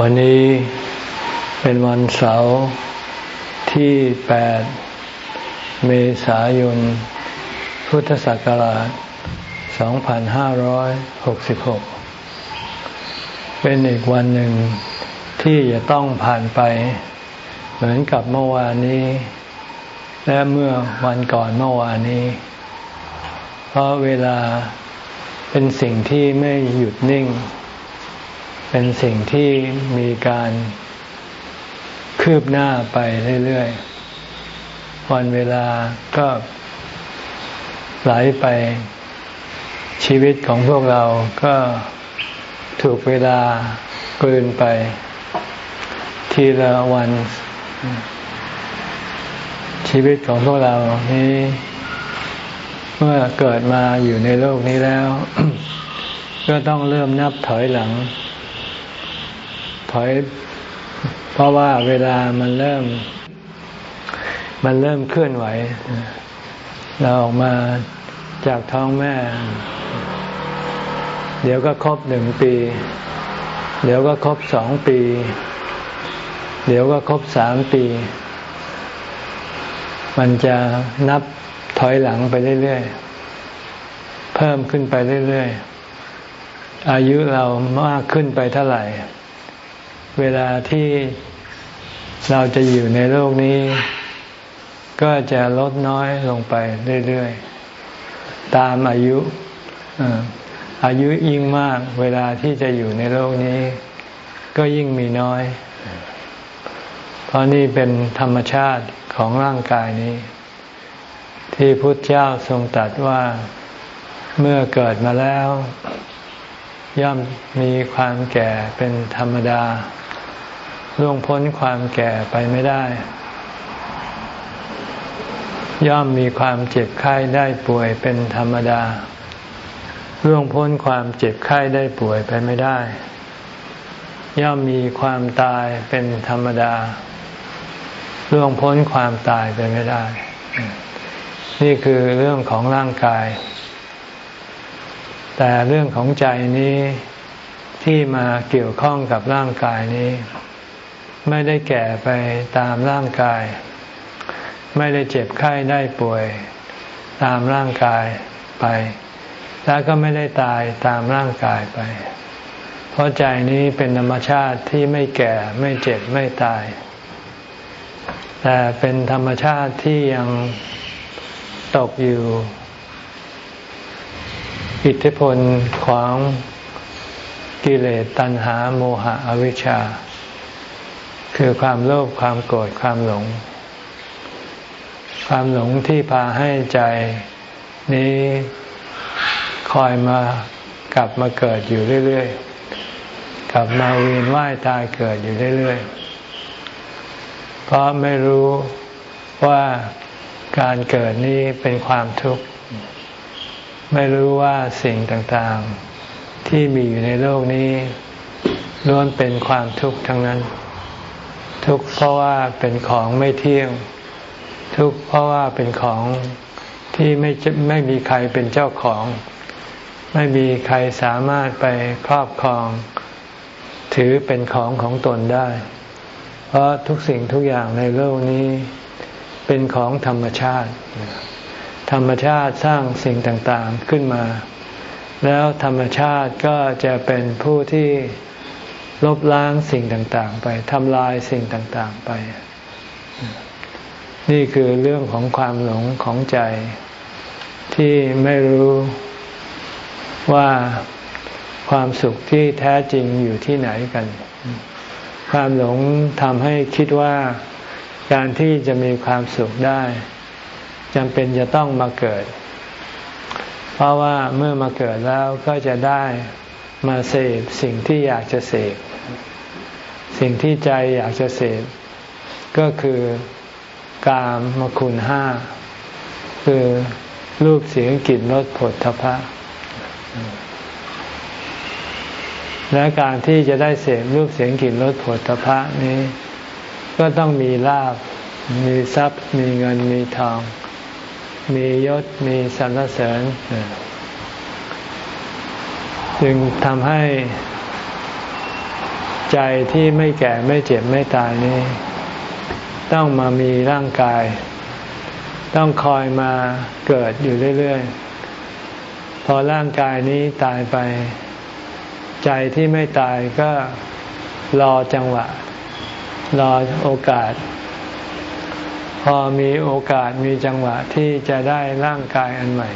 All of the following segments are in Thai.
วันนี้เป็นวันเสาร์ที่ 8 เมษายน พุทธศักราช 2566 เป็นอีกวันหนึ่งที่จะต้องผ่านไป เหมือนกับเมื่อวานนี้ และเมื่อวันก่อนเมื่อวานนี้ เพราะเวลาเป็นสิ่งที่ไม่หยุดนิ่งเเป็นสิ่งที่มีการคืบหน้าไปเรื่อยๆ วันเวลาก็ไหลไปชีวิตของพวกเราก็ถูกเวลากลืนไป ทีละวัน ชีวิตของพวกเรานี้ เมื่อเกิดมาอยู่ในโลกนี้แล้ว ก็ต้องเริ่มนับถอยหลัง ถอย เพราะว่าเวลามันเริ่ม มันเริ่มเคลื่อนไหว เราออกมาจากท้องแม่ เดี๋ยวก็ครบหนึ่งปี เดี๋ยวก็ครบสองปี เดี๋ยวก็ครบสามปี มันจะนับถอยหลังไปเรื่อยๆ เพิ่มขึ้นไปเรื่อยๆ อายุเรามากขึ้นไปเท่าไหร่ เวลาที่เราจะอยู่ในโลกนี้ ก็จะลดน้อยลงไปเรื่อยๆ ตามอายุ อายุยิ่งมาก เวลาที่จะอยู่ในโลกนี้ ก็ยิ่งมีน้อย เพราะนี่เป็นธรรมชาติของร่างกายนี้ ที่พุทธเจ้าทรงตรัสว่าเมื่อเกิดมาแล้ว ย่อมมีความแก่เป็นธรรมดา ล่วงพ้นความแก่ไปไม่ได้ ย่อมมีความเจ็บไข้ได้ป่วยเป็นธรรมดาล่วงพ้นความเจ็บไข้ได้ป่วยไปไม่ได้ ย่อมมีความตายเป็นธรรมดาล่วงพ้นความตายไปไม่ได้ นี่คือเรื่องของร่างกาย แต่เรื่องของใจนี้ที่มาเกี่ยวข้องกับร่างกายนี้ ไม่ได้แก่ไปตามร่างกาย ไม่ได้เจ็บไข้ได้ป่วย ตามร่างกายไป แล้วก็ไม่ได้ตายตามร่างกายไป เพราะใจนี้เป็นธรรมชาติที่ไม่แก่ไม่เจ็บไม่ตาย แต่เป็นธรรมชาติที่ยังตกอยู่ อิทธิพลของกิเลสตัณหาโมหะอวิชชา คือความโลภความโกรธความหลง ความหลงที่พาให้ใจนี้คอยมากลับมาเกิดอยู่เรื่อยๆ กลับมาเวียนว่ายตายเกิดอยู่เรื่อยๆ เพราะไม่รู้ว่าการเกิดนี้เป็นความทุกข์ ไม่รู้ว่าสิ่งต่างๆที่มีอยู่ในโลกนี้ล้วนเป็นความทุกข์ทั้งนั้น ทุกข์เพราะว่าเป็นของไม่เที่ยง ทุกข์เพราะว่าเป็นของที่ไม่ไม่มีใครเป็นเจ้าของ ไม่มีใครสามารถไปครอบครอง ถือเป็นของของตนได้ เพราะทุกสิ่งทุกอย่างในโลกนี้เป็นของธรรมชาติ ธรรมชาติสร้างสิ่งต่างๆขึ้นมา แล้วธรรมชาติก็จะเป็นผู้ที่ ลบล้างสิ่งต่างๆ ไปทำลายสิ่งต่างๆไป นี่คือเรื่องของความหลงของใจ ที่ไม่รู้ว่าความสุขที่แท้จริงอยู่ที่ไหนกัน ความหลงทำให้คิดว่าการที่จะมีความสุขได้จำเป็นจะต้องมาเกิด เพราะว่าเมื่อมาเกิดแล้วก็จะได้ มาเสพสิ่งที่อยากจะเสพสิ่งที่ใจอยากจะเสพก็คือกามมคุณห้า คือรูปเสียงกลิ่นรสผลทพะ และการที่จะได้เสพรูปเสียงกลิ่นรสผลทพะนี้ ก็ต้องมีลาบมีทรัพย์ มีเงินมีทอง มียศมีสรรเสริญ จึงทำให้ใจที่ไม่แก่ไม่เจ็บไม่ตายนี้ ต้องมามีร่างกาย ต้องคอยมาเกิดอยู่เรื่อยๆ พอร่างกายนี้ตายไป ใจที่ไม่ตายก็รอจังหวะ รอโอกาส พอมีโอกาสมีจังหวะที่จะได้ร่างกายอันใหม่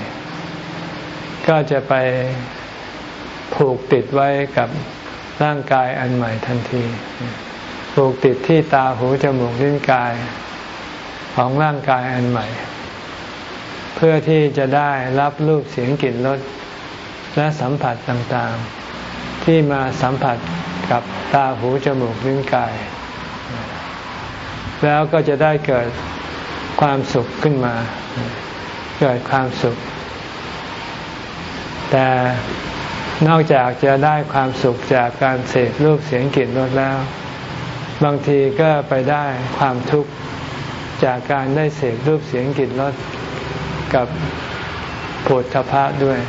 ก็จะไป ผูกติดไว้กับร่างกายอันใหม่ทันที ผูกติดที่ตาหูจมูกลิ้นกายของร่างกายอันใหม่ เพื่อที่จะได้รับรูปเสียงกลิ่นรสและสัมผัสต่างๆ ที่มาสัมผัสกับตาหูจมูกลิ้นกาย แล้วก็จะได้เกิดความสุขขึ้นมา เกิดความสุข แต่ นอกจากจะได้ความสุขจากการเสพรูปเสียงกลิ่นรสแล้ว บางทีก็ไปได้ความทุกข์จากการได้เสพรูปเสียงกลิ่นรสกับผลทพะด้วย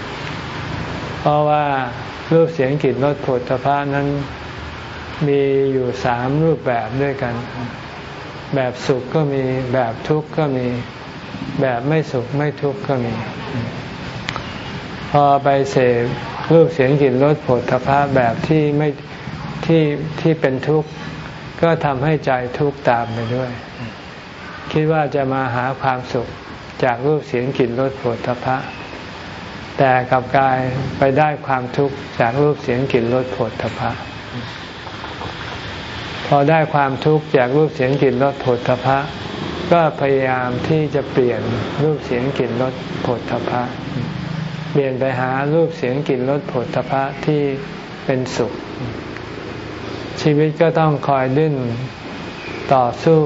เพราะว่ารูปเสียงกลิ่นรสผลทพะนั้นมีอยู่สามรูปแบบด้วยกัน แบบสุขก็มีแบบทุกข์ก็มี แบบไม่สุขไม่ทุกข์ก็มี พอไปเสพรูปเสียงกลิ่นรสผลทพะแบบที่ไม่ที่ที่เป็นทุกข์ก็ทำให้ใจทุกข์ตามไปด้วย คิดว่าจะมาหาความสุขจากรูปเสียงกลิ่นรสผลทพะ แต่กับกายไปได้ความทุกข์จากรูปเสียงกลิ่นรสผลทพะ พอได้ความทุกข์จากรูปเสียงกลิ่นรสผลทพะ ก็พยายามที่จะเปลี่ยนรูปเสียงกลิ่นรสผลทพะ เปลี่ยนไปหารูปเสียงกลิ่นรสผลทพะที่เป็นสุข ชีวิตก็ต้องคอยดิ้นต่อสู้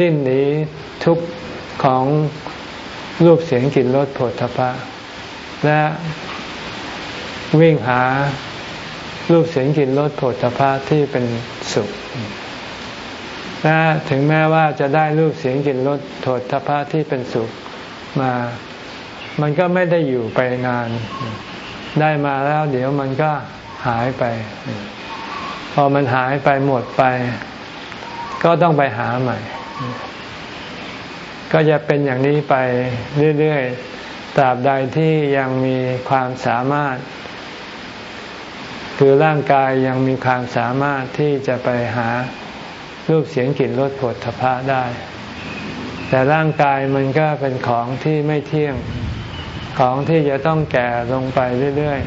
ดิ้นหนีทุกข์ของรูปเสียงกลิ่นรสผลทพะ และวิ่งหารูปเสียงกลิ่นรสผลทพะที่เป็นสุขและถึงแม้ว่าจะได้รูปเสียงกลิ่นรสโทษทพะที่เป็นสุขมา มันก็ไม่ได้อยู่ไปนาน ได้มาแล้วเดี๋ยวมันก็หายไป พอมันหายไปหมดไป ก็ต้องไปหาใหม่ ก็จะเป็นอย่างนี้ไปเรื่อยๆตราบใดที่ยังมีความสามารถ คือร่างกายยังมีความสามารถที่จะไปหารูปเสียงกลิ่นรสผลทพะได้ แต่ร่างกายมันก็เป็นของที่ไม่เที่ยง ของที่จะต้องแก่ลงไปเรื่อย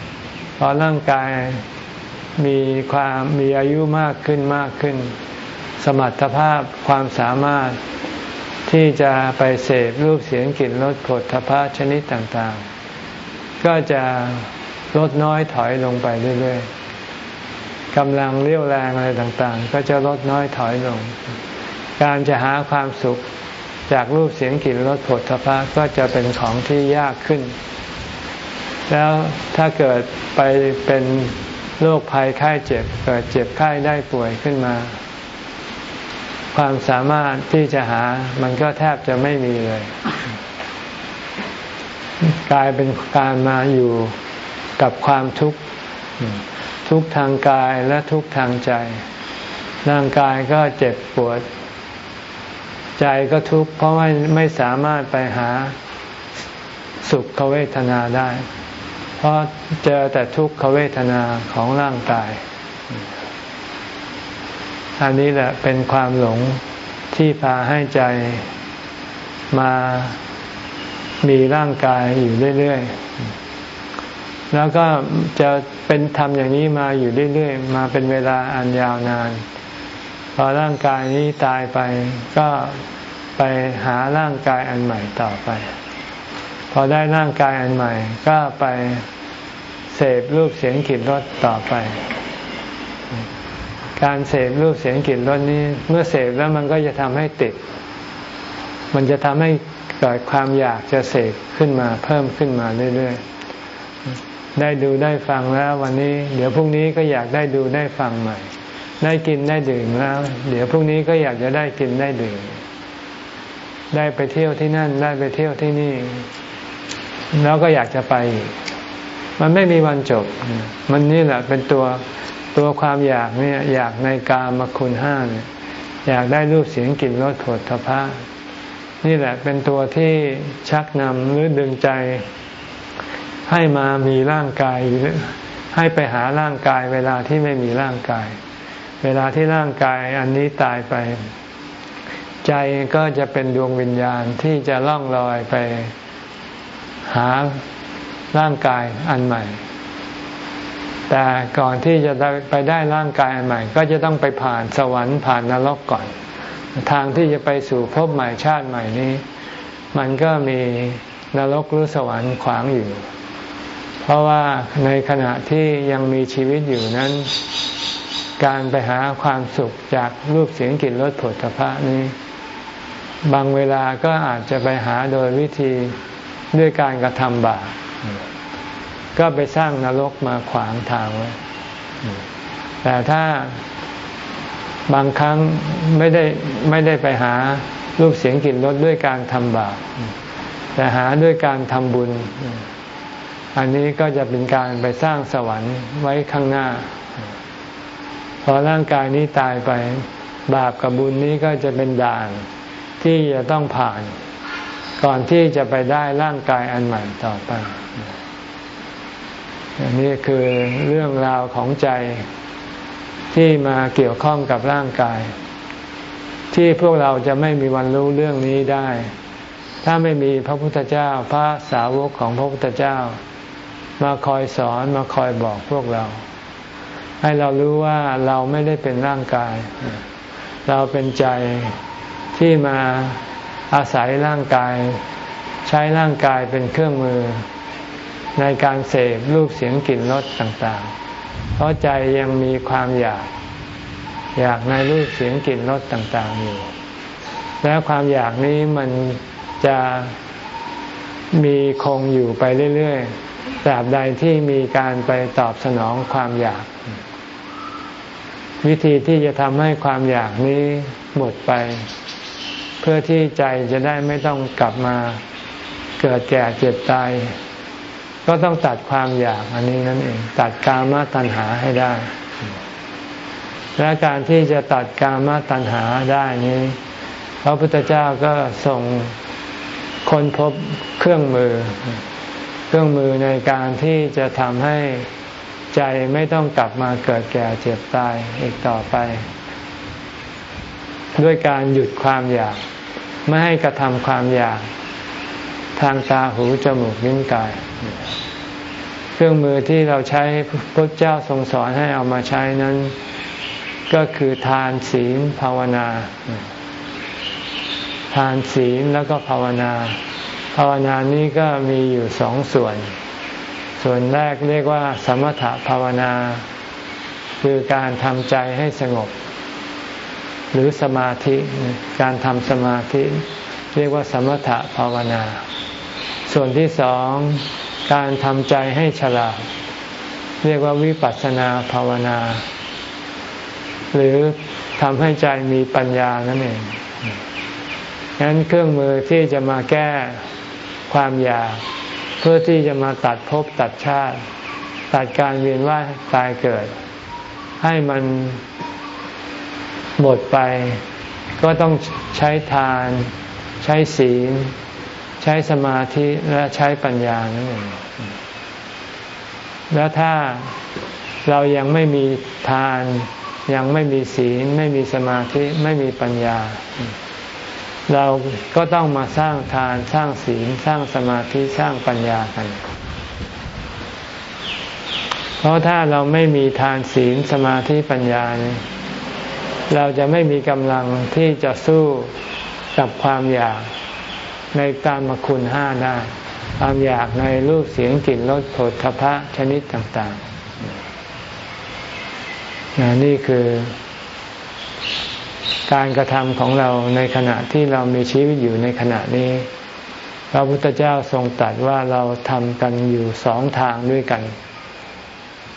ๆ พอร่างกายมีความมีอายุมากขึ้นมากขึ้น สมรรถภาพความสามารถที่จะไปเสพรูปเสียงกลิ่นรสผลทพะชนิดต่างๆ ก็จะลดน้อยถอยลงไปเรื่อยๆกำลังเรี่ยวแรงอะไรต่างๆ ก็จะลดน้อยถอยลง การจะหาความสุข จากรูปเสียงกลิ่นรสผลทพะก็จะเป็นของที่ยากขึ้น แล้วถ้าเกิดไปเป็นโรคภัยไข้เจ็บเกิดเจ็บไข้ได้ป่วยขึ้นมา ความสามารถที่จะหามันก็แทบจะไม่มีเลย กลายเป็นการมาอยู่กับความทุกข์ทุกทางกายและทุกทางใจ ร่างกายก็เจ็บปวด ใจก็ทุกข์เพราะไม่ไม่สามารถไปหาสุขเวทนาได้ เพราะเจอแต่ทุกขเวทนาของร่างกาย อันนี้แหละเป็นความหลงที่พาให้ใจมามีร่างกายอยู่เรื่อยๆ แล้วก็จะเป็นทำอย่างนี้มาอยู่เรื่อยๆ มาเป็นเวลาอันยาวนาน พอร่างกายนี้ตายไปก็ไปหาร่างกายอันใหม่ต่อไป พอได้ร่างกายอันใหม่ ก็ไปเสพรูปเสียงกลิ่นรสต่อไป การเสพรูปเสียงกลิ่นรสนี้ เมื่อเสพแล้วมันก็จะทำให้ติด มันจะทำให้เกิดความอยากจะเสพขึ้นมาเพิ่มขึ้นมาเรื่อยๆได้ดูได้ฟังแล้ววันนี้ เดี๋ยวพรุ่งนี้ก็อยากได้ดูได้ฟังใหม่ ได้กินได้ดื่มแล้ว เดี๋ยวพรุ่งนี้ก็อยากจะได้กินได้ดื่ม ได้ไปเที่ยวที่นั่น ได้ไปเที่ยวที่นี่ แล้วก็อยากจะไป มันไม่มีวันจบ มันนี่แหละเป็นตัวตัวความอยากเนี่ย อยากในกามคุณห้าเนี่ยอยากได้รูปเสียงกลิ่นรสผลทพะนี่แหละเป็นตัวที่ชักนำหรือดึงใจ ให้มามีร่างกายให้ไปหาร่างกายเวลาที่ไม่มีร่างกาย เวลาที่ร่างกายอันนี้ตายไป ใจก็จะเป็นดวงวิญญาณที่จะล่องลอยไปหาร่างกายอันใหม่ แต่ก่อนที่จะไปได้ร่างกายอันใหม่ ก็จะต้องไปผ่านสวรรค์ผ่านนรกก่อน ทางที่จะไปสู่ภพใหม่ชาติใหม่นี้ มันก็มีนรกหรือสวรรค์ขวางอยู่ เพราะว่าในขณะที่ยังมีชีวิตอยู่นั้น การไปหาความสุขจากรูปเสียงกลิ่นรสผลพระนี้ บางเวลาก็อาจจะไปหาโดยวิธีด้วยการกระทำบาปก็ไปสร้างนรกมาขวางทางไว้ แต่ถ้าบางครั้งไม่ได้ไม่ได้ไปหารูปเสียงกลิ่นรสด้วยการทำบาปแต่หาด้วยการทำบุญ อันนี้ก็จะเป็นการไปสร้างสวรรค์ไว้ข้างหน้า พอร่างกายนี้ตายไปบาปกับบุญนี้ก็จะเป็นด่านที่จะต้องผ่าน ก่อนที่จะไปได้ร่างกายอันใหม่ต่อไปนี่คือเรื่องราวของใจที่มาเกี่ยวข้องกับร่างกาย ที่พวกเราจะไม่มีวันรู้เรื่องนี้ได้ ถ้าไม่มีพระพุทธเจ้าพระสาวกของพระพุทธเจ้า มาคอยสอนมาคอยบอกพวกเรา ให้เรารู้ว่าเราไม่ได้เป็นร่างกาย เราเป็นใจที่มาอาศัยร่างกาย ใช้ร่างกายเป็นเครื่องมือ ในการเสพรูปเสียงกลิ่นรสต่างๆ เพราะใจยังมีความอยาก อยากในรูปเสียงกลิ่นรสต่างๆอยู่ และความอยากนี้มันจะมีคงอยู่ไปเรื่อยๆตราบใดที่มีการไปตอบสนองความอยาก วิธีที่จะทำให้ความอยากนี้หมดไป เพื่อที่ใจจะได้ไม่ต้องกลับมาเกิดแก่เจ็บตายก็ต้องตัดความอยากอันนี้นั่นเองตัดกามตัณหาให้ได้ และการที่จะตัดกามตัณหาได้นี้พระพุทธเจ้าก็ส่งคนพบเครื่องมือ เครื่องมือในการที่จะทำให้ ใจไม่ต้องกลับมาเกิดแก่เจ็บตายอีกต่อไป ด้วยการหยุดความอยาก ไม่ให้กระทำความอยาก ทางตาหูจมูกลิ้นกาย เครื่องมือที่เราใช้พระเจ้าทรงสอนให้เอามาใช้นั้น ก็คือทานศีลภาวนา ทานศีลแล้วก็ภาวนา ภาวนานี้ก็มีอยู่สองส่วน ส่วนแรกเรียกว่า สมถภาวนา คือการทำใจให้สงบ หรือสมาธิการทำสมาธิ เรียกว่า สมถภาวนา ส่วนที่สอง การทำใจให้ฉลาด เรียกว่าวิปัสสนาภาวนา หรือทำให้ใจมีปัญญานั่นเองงั้นเครื่องมือที่จะมาแก้ความอยาก เพื่อที่จะมาตัดภพตัดชาติ ตัดการเวียนว่ายตายเกิด ให้มันหมดไป ก็ต้องใช้ทาน ใช้ศีล ใช้สมาธิและใช้ปัญญานั่นเองแล้วถ้าเรายังไม่มีทาน ยังไม่มีศีล ไม่มีสมาธิ ไม่มีปัญญา เราก็ต้องมาสร้างทานสร้างศีลสร้างสมาธิสร้างปัญญากัน เพราะถ้าเราไม่มีทานศีลสมาธิปัญญาเนี่ยเราจะไม่มีกำลังที่จะสู้กับความอยากในการมคุณห้าได้ความอยากในรูปเสียงกลิ่นรสโผฏฐพะชนิดต่างๆ นี่คือ การกระทำของเราในขณะที่เรามีชีวิตอยู่ในขณะนี้ พระพุทธเจ้าทรงตรัสว่าเราทำกันอยู่สองทางด้วยกัน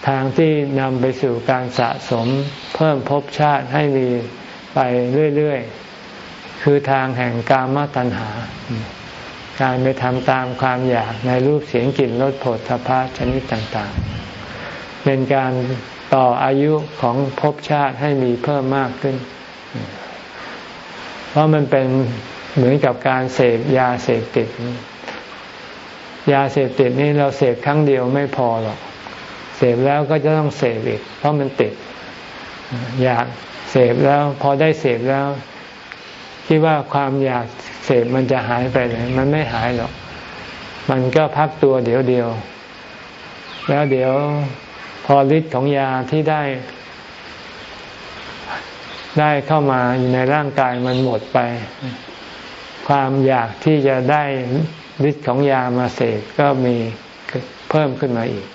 ทางที่นำไปสู่การสะสมเพิ่มภพชาติให้มีไปเรื่อยๆ คือทางแห่งกามตัณหา การไปทำตามความอยากในรูปเสียงกลิ่นรสผลทพะชนิดต่างๆ เป็นการต่ออายุของภพชาติให้มีเพิ่มมากขึ้น เพราะมันเป็นเหมือนกับการเสพยาเสพติด ยาเสพติดนี่เราเสพครั้งเดียวไม่พอหรอก เสพแล้วก็จะต้องเสพอีก เพราะมันติด อยากเสพแล้วพอได้เสพแล้ว คิดว่าความอยากเสพมันจะหายไปเลยมันไม่หายหรอก มันก็พักตัวเดี๋ยวเดียว แล้วเดี๋ยวพอฤทธิ์ของยาที่ได้ ได้เข้ามาอยู่ในร่างกายมันหมดไป ความอยากที่จะได้ฤทธิ์ของยามาเสพก็มีเพิ่มขึ้นมาอีก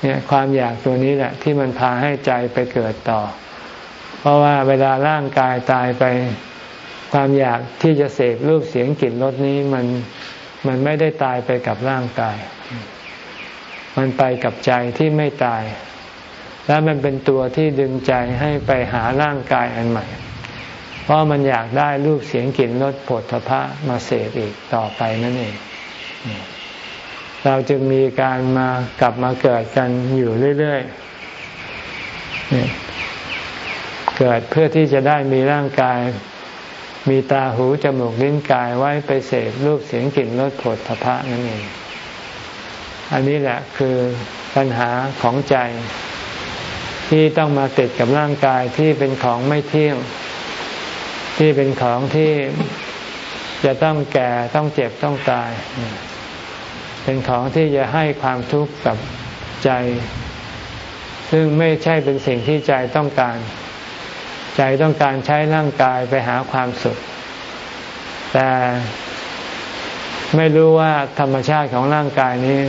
เนี่ยความอยากตัวนี้แหละ ที่มันพาให้ใจไปเกิดต่อ เพราะว่าเวลาร่างกายตายไป ความอยากที่จะเสพรูปเสียงกลิ่นรสนี้มันมันไม่ได้ตายไปกับร่างกาย มันไปกับใจที่ไม่ตาย และมันเป็นตัวที่ดึงใจให้ไปหาร่างกายอันใหม่ เพราะมันอยากได้รูปเสียงกลิ่นรสผลทพะมาเสพอีกต่อไปนั่นเอง เราจึงมีการมากลับมาเกิดกันอยู่เรื่อยๆ เกิดเพื่อที่จะได้มีร่างกาย มีตาหูจมูกลิ้นกายไว้ไปเสพรูปเสียงกลิ่นรสผลทพะนั่นเอง อันนี้แหละคือปัญหาของใจ ที่ต้องมาติดกับร่างกายที่เป็นของไม่เที่ยง ที่เป็นของที่จะต้องแก่ต้องเจ็บต้องตาย เป็นของที่จะให้ความทุกข์กับใจ ซึ่งไม่ใช่เป็นสิ่งที่ใจต้องการ ใจต้องการใช้ร่างกายไปหาความสุข แต่ไม่รู้ว่าธรรมชาติของร่างกายนี้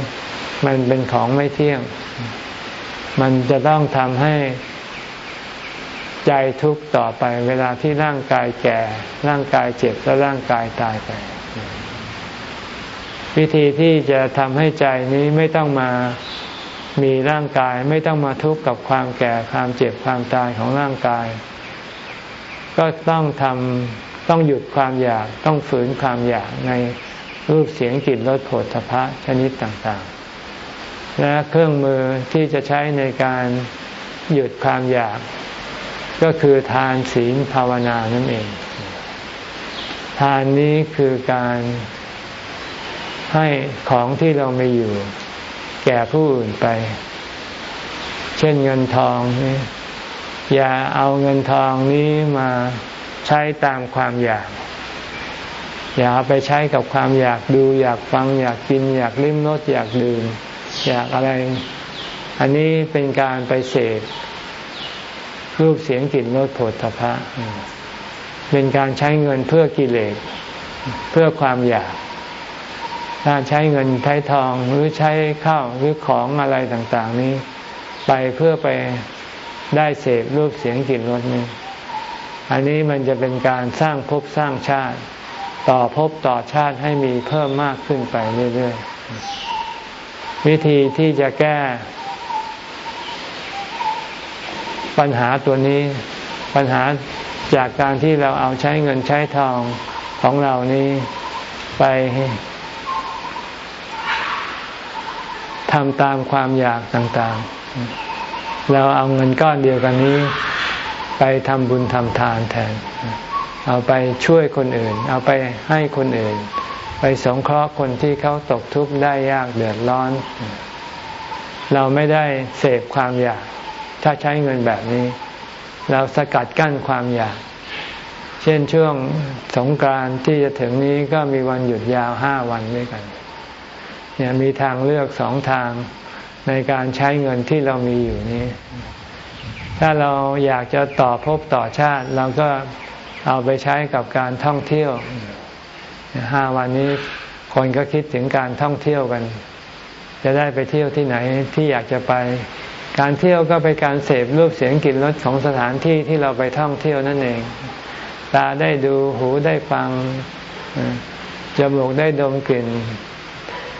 มันเป็นของไม่เที่ยง มันจะต้องทำให้ใจทุกข์ต่อไป เวลาที่ร่างกายแก่ ร่างกายเจ็บและร่างกายตายไป วิธีที่จะทำให้ใจนี้ไม่ต้องมามีร่างกายไม่ต้องมาทุกข์กับความแก่ความเจ็บความตายของร่างกาย ก็ต้องทำต้องหยุดความอยากต้องฝืนความอยากในรูปเสียงกลิ่นรสผลพระชนิดต่างๆ และเครื่องมือที่จะใช้ในการหยุดความอยาก ก็คือทานศีลภาวนานั่นเอง ทานนี้คือการให้ของที่เราไม่อยู่ แก่ผู้อื่นไป เช่นเงินทองนี่อย่าเอาเงินทองนี้มาใช้ตามความอยาก อย่าไปใช้กับความอยากดู อยากฟังอยากกิน อยากลิ้มรสอยากดื่ม อยากอะไร อันนี้เป็นการไปเสพรูปเสียงกลิ่นรสผลทพะเป็นการใช้เงินเพื่อกิเลสเพื่อความอยาก ถ้าใช้เงินใช้ทองหรือใช้ข้าวหรือของอะไรต่าง ๆ นี้ ไปเพื่อไปได้เสพรูปเสียงกลิ่นรสนี้อันนี้มันจะเป็นการสร้างภพสร้างชาติ ต่อภพต่อชาติให้มีเพิ่มมากขึ้นไปเรื่อยๆ วิธีที่จะแก้ปัญหาตัวนี้ปัญหาจากการที่เราเอาใช้เงินใช้ทองของเรานี้ไปทำตามความอยากต่างๆ เราเอาเงินก้อนเดียวกันนี้ ไปทำบุญทำทานแทน เอาไปช่วยคนอื่น เอาไปให้คนอื่น สงเคราะห์คนที่เขาตกทุกข์ได้ยากเดือดร้อน เราไม่ได้เสพความอยาก ถ้าใช้เงินแบบนี้ เราสกัดกั้นความอยาก เช่นช่วงสงกรานต์ที่จะถึงนี้ก็มีวันหยุดยาวห้าวันด้วยกันเนี่ยมีทางเลือกสองทางในการใช้เงินที่เรามีอยู่นี้ ถ้าเราอยากจะต่อภพต่อชาติ เราก็เอาไปใช้กับการท่องเที่ยว ห้าวันนี้คนก็คิดถึงการท่องเที่ยวกัน จะได้ไปเที่ยวที่ไหนที่อยากจะไป การเที่ยวก็เป็นการเสพรูปเสียงกลิ่นรสของสถานที่ที่เราไปท่องเที่ยวนั่นเอง ตาได้ดูหูได้ฟังจมูกได้ดมกลิ่น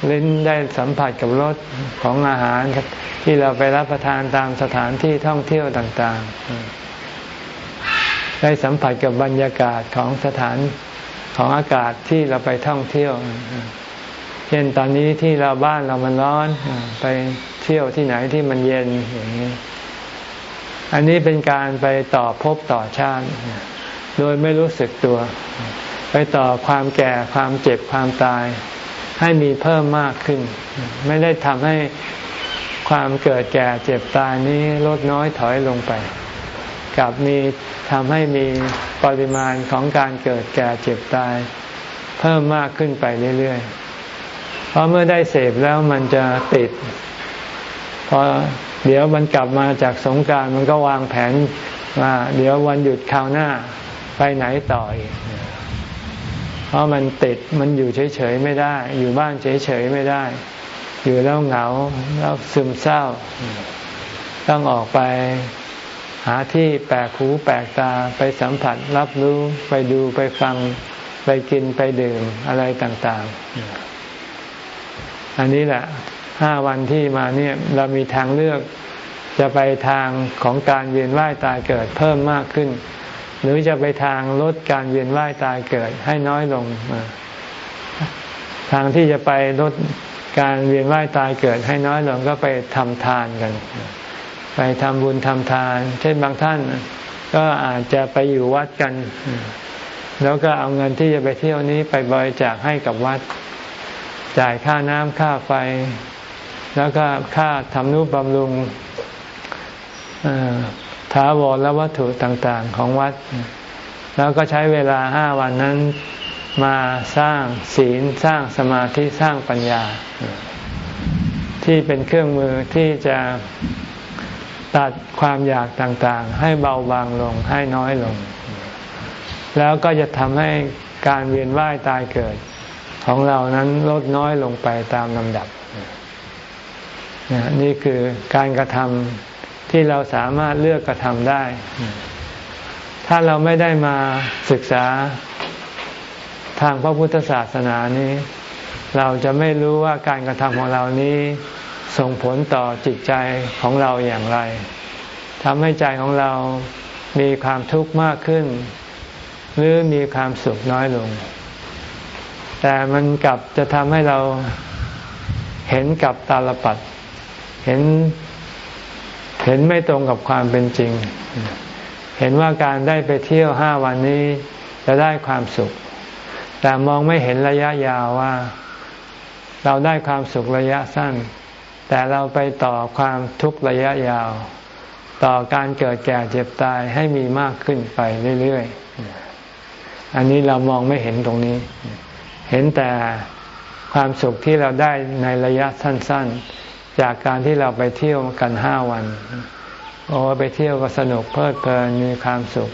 ลิ้นได้สัมผัสกับรสของอาหารที่เราไปรับประทานตามสถานที่ท่องเที่ยวต่าง ๆ ได้สัมผัสกับบรรยากาศของสถาน ของอากาศที่เราไปท่องเที่ยว เช่นตอนนี้ที่เราบ้านเรามันร้อน ไปเที่ยวที่ไหนที่มันเย็นอย่างนี้ อันนี้เป็นการไปต่อภพต่อชาติ โดยไม่รู้สึกตัว ไปต่อความแก่ความเจ็บความตาย ให้มีเพิ่มมากขึ้น ไม่ได้ทำให้ความเกิดแก่เจ็บตายนี้ลดน้อยถอยลงไป กับมี ทำให้มีปริมาณของการเกิดแก่เจ็บตาย เพิ่มมากขึ้นไปเรื่อยๆ เพราะเมื่อได้เสพแล้วมันจะติด พอเดี๋ยวมันกลับมาจากสงการมันก็วางแผนว่าเดี๋ยววันหยุดคราวหน้าไปไหนต่ออีก เพราะมันติดมันอยู่เฉยๆไม่ได้ อยู่บ้านเฉยๆไม่ได้ อยู่แล้วเหงาแล้วซึมเศร้า ต้องออกไป หาที่แปลกหูแปลกตาไปสัมผัสรับรู้ไปดูไปฟังไปกินไปดื่มอะไรต่าง ๆ อันนี้แหละห้าวันที่มาเนี่ยเรามีทางเลือกจะไปทางของการเวียนว่ายตายเกิดเพิ่มมากขึ้น หรือจะไปทางลดการเวียนว่ายตายเกิดให้น้อยลง ทางที่จะไปลดการเวียนว่ายตายเกิดให้น้อยลงก็ไปทำทานกัน ไปทำบุญทำทาน เช่นบางท่านก็อาจจะไปอยู่วัดกัน แล้วก็เอาเงินที่จะไปเที่ยวนี้ไปบริจาคให้กับวัด จ่ายค่าน้ำค่าไฟ แล้วก็ค่าทำนุบำรุงถาวรและวัตถุต่างๆของวัด แล้วก็ใช้เวลาห้าวันนั้นมาสร้างศีลสร้างสมาธิสร้างปัญญา ที่เป็นเครื่องมือที่จะ ตัดความอยากต่างๆ ให้เบาบางลงให้น้อยลง แล้วก็จะทำให้การเวียนว่ายตายเกิด ของเรานั้นลดน้อยลงไปตามลำดับ นี่คือการกระทำที่เราสามารถเลือกกระทำได้ ถ้าเราไม่ได้มาศึกษาทางพระพุทธศาสนานี้ เราจะไม่รู้ว่าการกระทำของเรานี้ ส่งผลต่อจิตใจของเราอย่างไรทำให้ใจของเรามีความทุกข์มากขึ้น หรือมีความสุขน้อยลง แต่มันกลับจะทำให้เราเห็นกับตาลปัดเห็นเห็นไม่ตรงกับความเป็นจริง เห็นว่าการได้ไปเที่ยวห้าวันนี้จะได้ความสุข แต่มองไม่เห็นระยะยาวว่า เราได้ความสุขระยะสั้น แต่เราไปต่อความทุกข์ระยะยาว ต่อการเกิดแก่เจ็บตายให้มีมากขึ้นไปเรื่อยๆ อันนี้เรามองไม่เห็นตรงนี้ เห็นแต่ความสุขที่เราได้ในระยะสั้นๆ จากการที่เราไปเที่ยวกันห้าวัน โอ้ไปเที่ยวก็สนุกเพลิดเพลินมีความสุข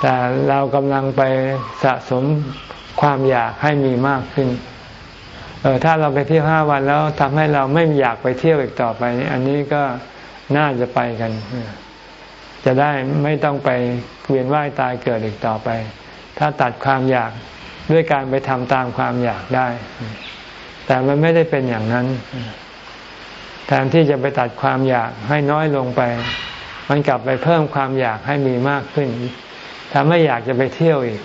แต่เรากำลังไปสะสมความอยากให้มีมากขึ้น เออถ้าเราไปเที่ยวห้าวันแล้วทำให้เราไม่อยากไปเที่ยวอีกต่อไป อันนี้ก็น่าจะไปกัน จะได้ไม่ต้องไปเวียนว่ายตายเกิดอีกต่อไป ถ้าตัดความอยากด้วยการไปทำตามความอยากได้ แต่มันไม่ได้เป็นอย่างนั้นแทนที่จะไปตัดความอยากให้น้อยลงไป มันกลับไปเพิ่มความอยากให้มีมากขึ้นทำให้อยากจะไปเที่ยวอีก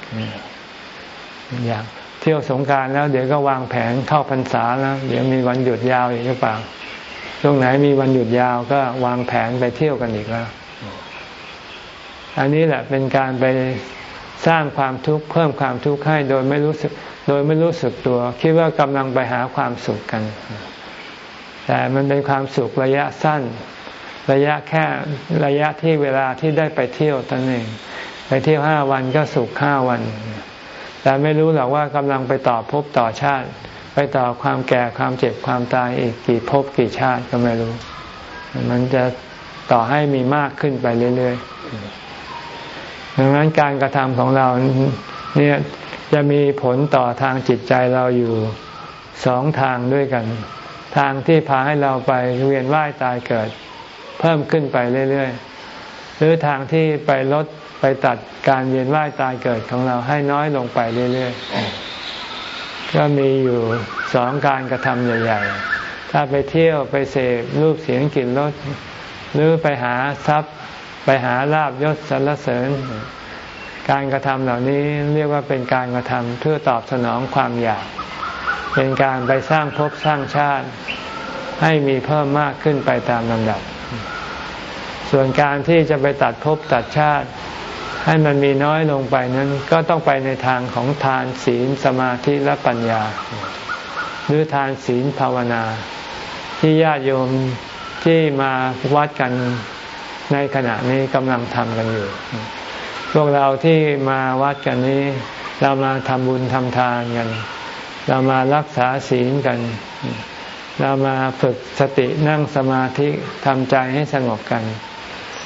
อยาก เที่ยวสงการแล้วเดี๋ยวก็วางแผนเข้าพรรษาแล้ว เดี๋ยวมีวันหยุดยาวอีกหรือเปล่าช่วงไหนมีวันหยุดยาวก็วางแผนไปเที่ยวกันอีกแล้ว อันนี้แหละเป็นการไปสร้างความทุกข์เพิ่มความทุกข์ให้โดยไม่รู้สึก โดยไม่รู้สึกตัว คิดว่ากำลังไปหาความสุขกัน แต่มันเป็นความสุขระยะสั้น ระยะแค่ระยะที่เวลาที่ได้ไปเที่ยวตนเอง ไปเที่ยวห้าวันก็สุขห้าวัน แต่ไม่รู้หรอกว่ากำลังไปต่อภพต่อชาติ ไปต่อความแก่ความเจ็บความตายอีกกี่ภพกี่ชาติก็ไม่รู้ มันจะต่อให้มีมากขึ้นไปเรื่อยๆดังนั้นการกระทำของเราเนี่ยจะมีผลต่อทางจิตใจเราอยู่สองทางด้วยกัน ทางที่พาให้เราไปเวียนว่ายตายเกิด เพิ่มขึ้นไปเรื่อยๆ หรือทางที่ไปลด ไปตัดการเวียนว่ายตายเกิดของเราให้น้อยลงไปเรื่อยๆ ก็มีอยู่สองการกระทำใหญ่ ๆ ถ้าไปเที่ยวไปเสพรูปเสียงกลิ่นรสหรือไปหาทรัพย์ ไปหาลาบยศสรรเสริญ การกระทำเหล่านี้เรียกว่าเป็นการกระทำเพื่อตอบสนองความอยาก เป็นการไปสร้างภพสร้างชาติ ให้มีเพิ่มมากขึ้นไปตามลำดับ ส่วนการที่จะไปตัดภพตัดชาติ ให้มันมีน้อยลงไปนั้นก็ต้องไปในทางของทานศีลสมาธิและปัญญา หรือทานศีลภาวนา ที่ญาติโยมที่มาวัดกันในขณะนี้กำลังทำกันอยู่ พวกเราที่มาวัดกันนี้ เรามาทำบุญทำทานกัน เรามารักษาศีลกัน เรามาฝึกสตินั่งสมาธิทำใจให้สงบกัน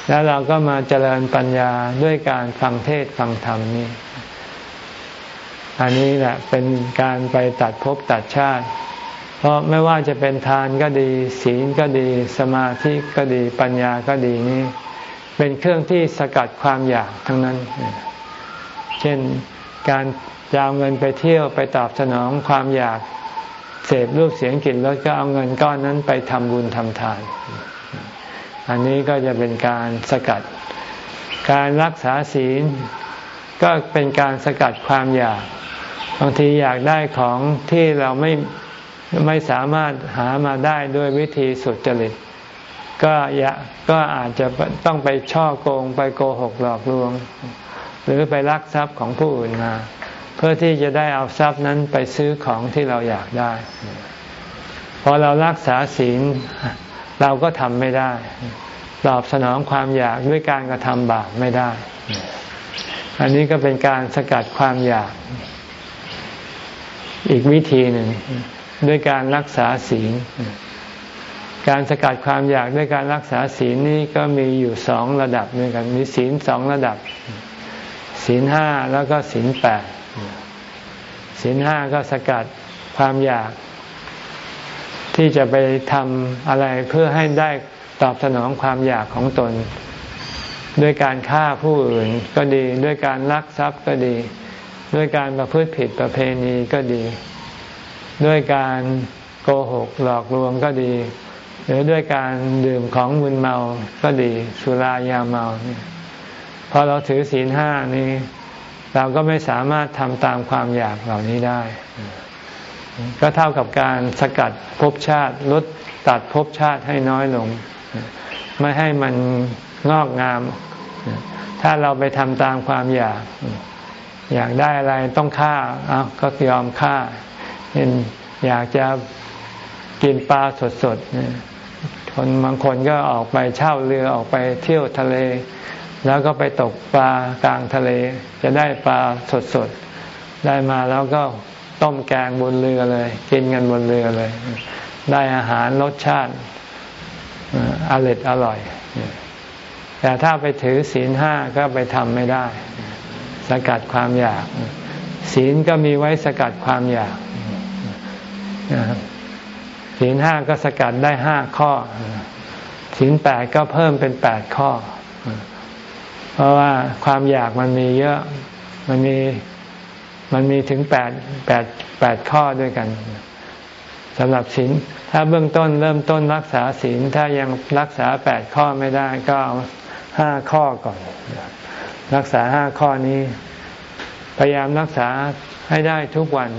แล้วเราก็มาเจริญปัญญาด้วยการฟังเทศฟังธรรมนี้อันนี้แหละเป็นการไปตัดภพตัดชาติ เพราะไม่ว่าจะเป็นทานก็ดี ศีลก็ดี สมาธิก็ดีปัญญาก็ดีนี่เป็นเครื่องที่สกัดความอยากทั้งนั้น เช่นการจะเอาเงินไปเที่ยวไปตอบสนองความอยากเสพรูปเสียงกลิ่นรสก็เอาเงินก้อนนั้นไปทำบุญทำทาน อันนี้ก็จะเป็นการสกัด การรักษาศีล ก็เป็นการสกัดความอยาก บางทีอยากได้ของที่เราไม่ไม่สามารถหามาได้ด้วยวิธีสุดจริต ก็อยากก็อาจจะต้องไปช่อโกงไปโกหกหลอกลวง หรือไปลักทรัพย์ของผู้อื่นมา เพื่อที่จะได้เอาทรัพย์นั้นไปซื้อของที่เราอยากได้พอเรารักษาศีล เราก็ทำไม่ได้ ตอบสนองความอยากด้วยการกระทำบาปไม่ได้ อันนี้ก็เป็นการสกัดความอยาก อีกวิธีหนึ่งด้วยการรักษาศีล การสกัดความอยากด้วยการรักษาศีลนี่ก็มีอยู่สองระดับด้วยกันมีศีลสองระดับ ศีลห้าแล้วก็ศีลแปดศีลห้าก็สกัดความอยาก ที่จะไปทำอะไรเพื่อให้ได้ตอบสนองความอยากของตน ด้วยการฆ่าผู้อื่นก็ดี ด้วยการลักทรัพย์ก็ดี ด้วยการประพฤติผิดประเพณีก็ดี ด้วยการโกหกหลอกลวงก็ดี หรือด้วยการดื่มของมึนเมาก็ดี สุรายาเมาเนี่ยพอเราถือศีลห้านี้ เราก็ไม่สามารถทำตามความอยากเหล่านี้ได้ ก็เท่ากับการสกัดภพชาติลดตัดภพชาติให้น้อยลง ไม่ให้มันงอกงาม ถ้าเราไปทำตามความอยาก อยากได้อะไรต้องฆ่าเอาก็ยอมฆ่าเช่นอยากจะกินปลาสดๆคนบางคนก็ออกไปเช่าเรือออกไปเที่ยวทะเล แล้วก็ไปตกปลากลางทะเล จะได้ปลาสดๆได้มาแล้วก็ ต้มแกงบนเรือเลย กินกันบนเรือเลย ได้อาหารรสชาติอร่อยอร่อย แต่ถ้าไปถือศีลห้าก็ไปทำไม่ได้ สกัดความอยาก ศีลก็มีไว้สกัดความอยากศีลห้าก็สกัดได้ห้าข้อศีลแปดก็เพิ่มเป็นแปดข้อ เพราะว่าความอยากมันมีเยอะ มันมี มันมีถึงแปดแปดแปดข้อด้วยกันสำหรับศีลถ้าเบื้องต้นเริ่มต้นรักษาศีลถ้ายังรักษาแปดข้อไม่ได้ก็เอาห้าข้อก่อน รักษาห้าข้อนี้ พยายามรักษาให้ได้ทุกวัน